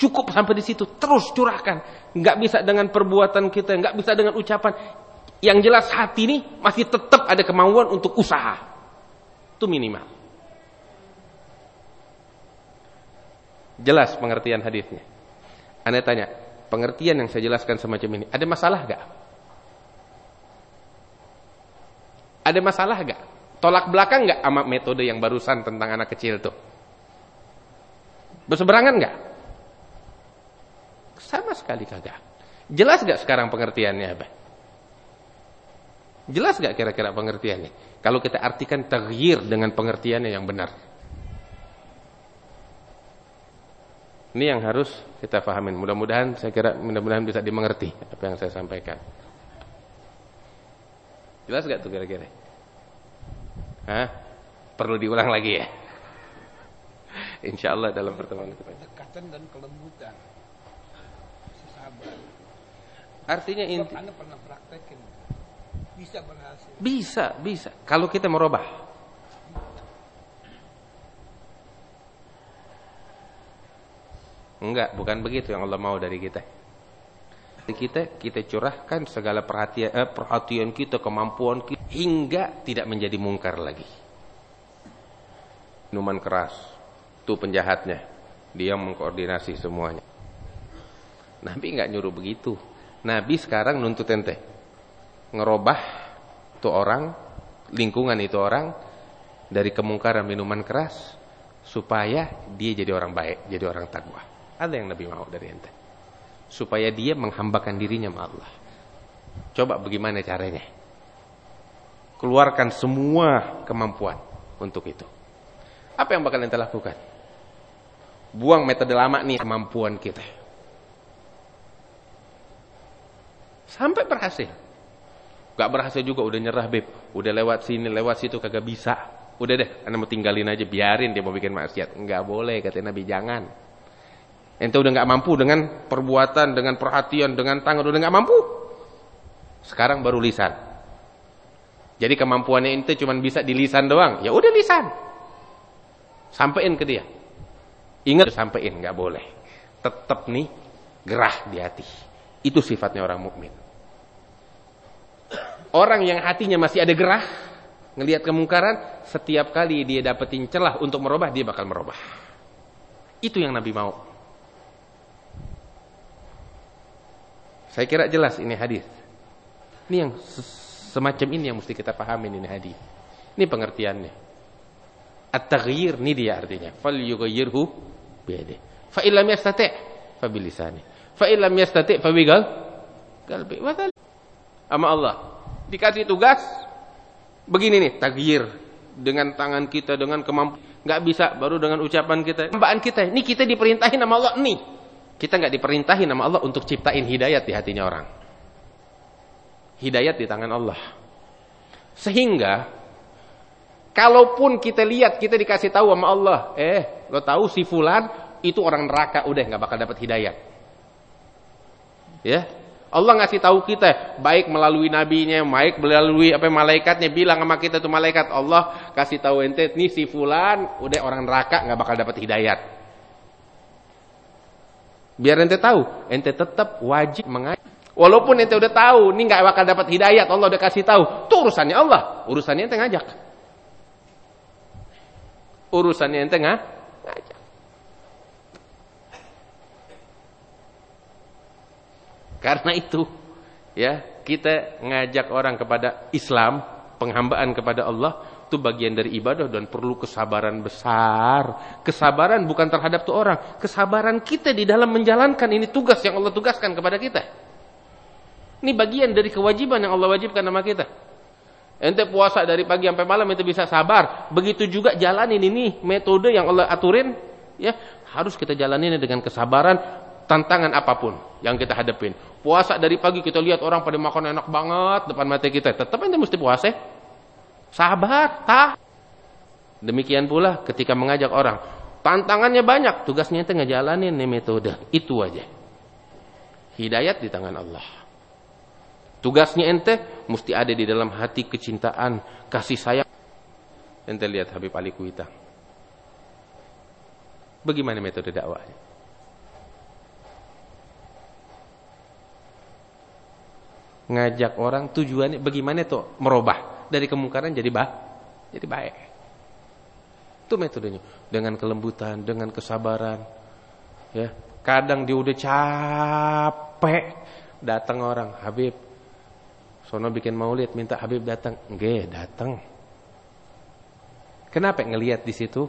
[SPEAKER 1] cukup sampai di situ. Terus curahkan. Enggak bisa dengan perbuatan kita, enggak bisa dengan ucapan. Yang jelas hati ini masih tetap ada kemauan untuk usaha. Itu minimal. Jelas pengertian hadisnya. Anda tanya, pengertian yang saya jelaskan semacam ini, ada masalah enggak? Ada masalah enggak? Tolak belakang nggak sama metode yang barusan tentang anak kecil tuh? Berseberangan nggak? Sama sekali kagak. Jelas nggak sekarang pengertiannya apa? Jelas gak kira-kira pengertiannya? Kalau kita artikan taghyir dengan pengertiannya yang benar. Ini yang harus kita pahamin. Mudah-mudahan saya kira mudah-mudahan bisa dimengerti apa yang saya sampaikan. Jelas gak tuh kira-kira? Hah? Perlu diulang lagi ya? Insya Allah dalam pertemuan kita.
[SPEAKER 2] Kedekatan dan kelembutan. Sabar.
[SPEAKER 1] Artinya inti.
[SPEAKER 2] Anda pernah praktekin. Bisa berhasil.
[SPEAKER 1] Bisa, bisa. Kalau kita merubah. Enggak, bukan begitu yang Allah mau dari kita. Kita kita curahkan segala perhatian eh, perhatian kita, kemampuan kita hingga tidak menjadi mungkar lagi. Minuman keras, itu penjahatnya. Dia mengkoordinasi semuanya. Nabi enggak nyuruh begitu. Nabi sekarang nuntut ente ngerubah tuh orang, lingkungan itu orang dari kemungkaran minuman keras supaya dia jadi orang baik, jadi orang takwa. Ada yang Nabi mau dari ente. Supaya dia menghambakan dirinya sama Allah. Coba bagaimana caranya? Keluarkan semua kemampuan untuk itu. Apa yang bakal ente lakukan? Buang metode lama nih kemampuan kita. Sampai berhasil. Gak berhasil juga udah nyerah beb. Udah lewat sini, lewat situ kagak bisa. Udah deh, anda mau tinggalin aja, biarin dia mau bikin maksiat. Enggak boleh, kata Nabi, jangan. Ente udah gak mampu dengan perbuatan, dengan perhatian, dengan tangan, udah gak mampu. Sekarang baru lisan. Jadi kemampuannya ente cuma bisa di lisan doang. Ya udah lisan. Sampein ke dia. Ingat sampein, gak boleh. Tetap nih gerah di hati. Itu sifatnya orang mukmin. Orang yang hatinya masih ada gerah, ngelihat kemungkaran, setiap kali dia dapetin celah untuk merubah, dia bakal merubah. Itu yang Nabi mau. Saya kira jelas ini hadis. Ini yang semacam ini yang mesti kita pahami ini hadis. Ini pengertiannya. At-taghyir ini dia artinya. Fal yughayyirhu biyadihi. Fa illam yastati' fa bilisani. Fa illam yastati' fa biqal qalbi. Wa Ama Allah dikasih tugas begini nih taghyir dengan tangan kita dengan kemampuan nggak bisa baru dengan ucapan kita hambaan kita ini kita diperintahin sama Allah nih kita nggak diperintahin sama Allah untuk ciptain hidayat di hatinya orang. Hidayat di tangan Allah. Sehingga kalaupun kita lihat kita dikasih tahu sama Allah eh lo tahu si fulan itu orang neraka udah nggak bakal dapat hidayat. Ya. Allah ngasih tahu kita baik melalui nabinya, baik melalui apa malaikatnya bilang sama kita tuh malaikat Allah kasih tahu ente nih si fulan udah orang neraka nggak bakal dapat hidayat. Biar ente tahu, ente tetap wajib mengaji. Walaupun ente udah tahu nih nggak bakal dapat hidayat, Allah udah kasih tahu, itu urusannya Allah, urusannya ente ngajak. Urusannya ente ngajak. Karena itu, ya, kita ngajak orang kepada Islam, penghambaan kepada Allah, itu bagian dari ibadah dan perlu kesabaran besar. Kesabaran bukan terhadap tuh orang, kesabaran kita di dalam menjalankan ini tugas yang Allah tugaskan kepada kita. Ini bagian dari kewajiban yang Allah wajibkan sama kita. Ente puasa dari pagi sampai malam itu bisa sabar. Begitu juga jalanin ini metode yang Allah aturin, ya harus kita jalanin dengan kesabaran tantangan apa pun yang kita hadapin. Puasa dari pagi kita lihat orang pada makan enak banget depan mata kita. Tetap ente mesti puasa. Sabar, tah. Demikian pula ketika mengajak orang. Tantangannya banyak, tugasnya ente ngejalanin nih metode. Itu aja. Hidayat di tangan Allah. Tugasnya ente mesti ada di dalam hati kecintaan, kasih sayang. Ente lihat Habib Ali Kuitang. Bagaimana metode dakwahnya? ngajak orang tujuannya bagaimana tuh merubah dari kemungkaran jadi bah jadi baik. Itu metodenya. Dengan kelembutan dengan kesabaran ya. Kadang dia udah capek datang orang Habib sono bikin maulid minta Habib datang. Enggak datang. Kenapa ngelihat di situ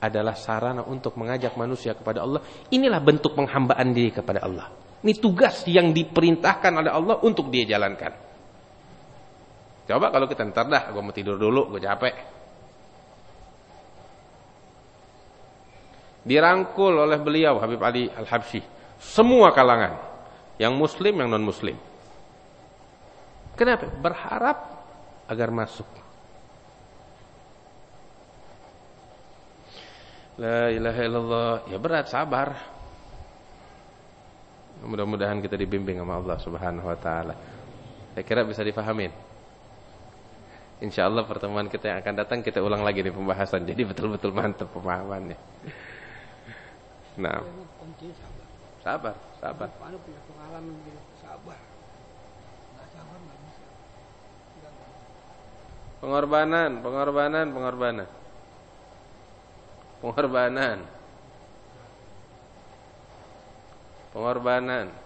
[SPEAKER 1] adalah sarana untuk mengajak manusia kepada Allah? Inilah bentuk penghambaan diri kepada Allah. Ini tugas yang diperintahkan oleh Allah untuk dia jalankan. Coba kalau kita ntar dah, gue mau tidur dulu, gue capek. Dirangkul oleh beliau Habib Ali Al-Habsyi. Semua kalangan. Yang muslim, yang non-muslim. Kenapa? Berharap agar masuk. La ilaha illallah. Ya berat, sabar. Mudah-mudahan kita dibimbing sama Allah Subhanahu wa taala. Saya kira bisa difahamin. Insyaallah pertemuan kita yang akan datang kita ulang lagi nih pembahasan. Jadi betul-betul mantap pemahamannya. Nah. Sabar, sabar. Pengorbanan, pengorbanan, pengorbanan. Pengorbanan. Pengorbanan.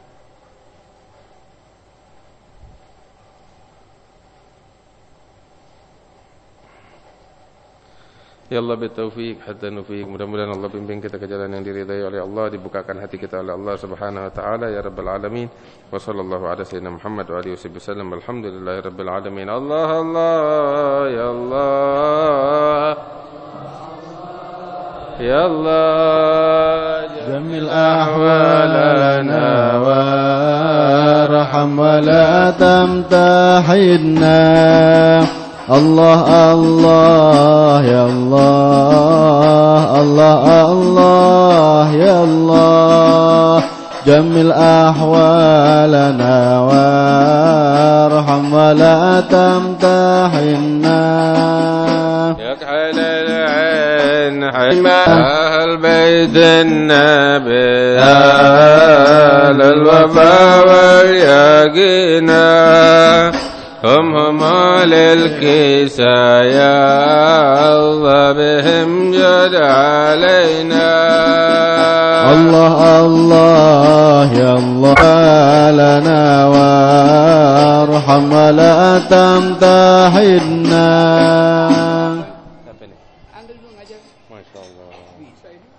[SPEAKER 1] Ya Allah bertaufik hatta nufiq mudah-mudahan Allah bimbing kita ke jalan yang diridai oleh Allah dibukakan hati kita oleh Allah Subhanahu wa taala ya rabbal alamin wa sallallahu ala sayyidina Muhammad wa alihi wasallam alhamdulillahi rabbil alamin Allah Allah ya Allah يا الله
[SPEAKER 3] جمل أحوالنا وارحم ولا تمتحنا الله الله يا الله الله الله يا الله. جمل أحوالنا وارحم ولا تمتحنا.
[SPEAKER 1] يكحل العين أهل بيت النبي أهل الوفا واليقينا هم هم للكيسا يا الله بهم جد علينا
[SPEAKER 3] الله الله يا الله لنا وارحم ولا تمتحنا
[SPEAKER 2] Anda juga ngajar
[SPEAKER 1] Masya Allah
[SPEAKER 2] bisa ini.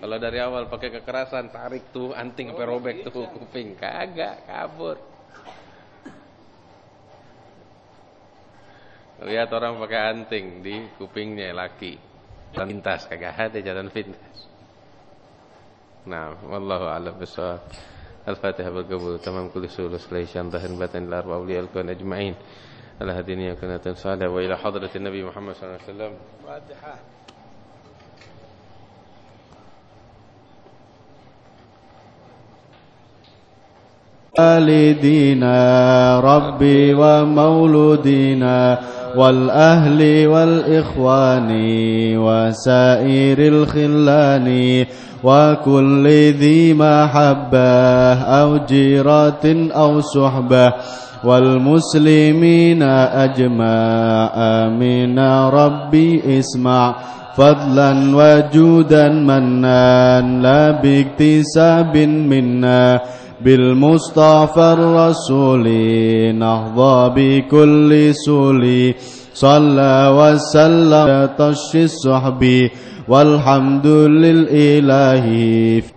[SPEAKER 1] Kalau dari awal pakai kekerasan tarik tuh anting sampai robek tuh kuping kagak kabur. Lihat orang pakai anting di kupingnya laki. Pintas kagak ada jalan pintas. Nah, wallahu a'lam bishawab. Al-Fatihah berkabul tamam kulli sulus laishan tahir batin lar wa awliya al-kawn ajma'in. Ala hadini ya kunatan salih wa ila hadratin Nabi Muhammad sallallahu alaihi wasallam.
[SPEAKER 2] Fatihah.
[SPEAKER 3] والدينا ربي ومولودينا والأهل والإخوان وسائر الخلان وكل ذي محبة أو جيرة أو صحبة والمسلمين أجمع آمين. ربي اسمع فضلا وجودا منان لا باكتساب منا. بالمصطفى الرسول نهضى بكل سولي صلى وسلم طش الصحب. والحمد للإله.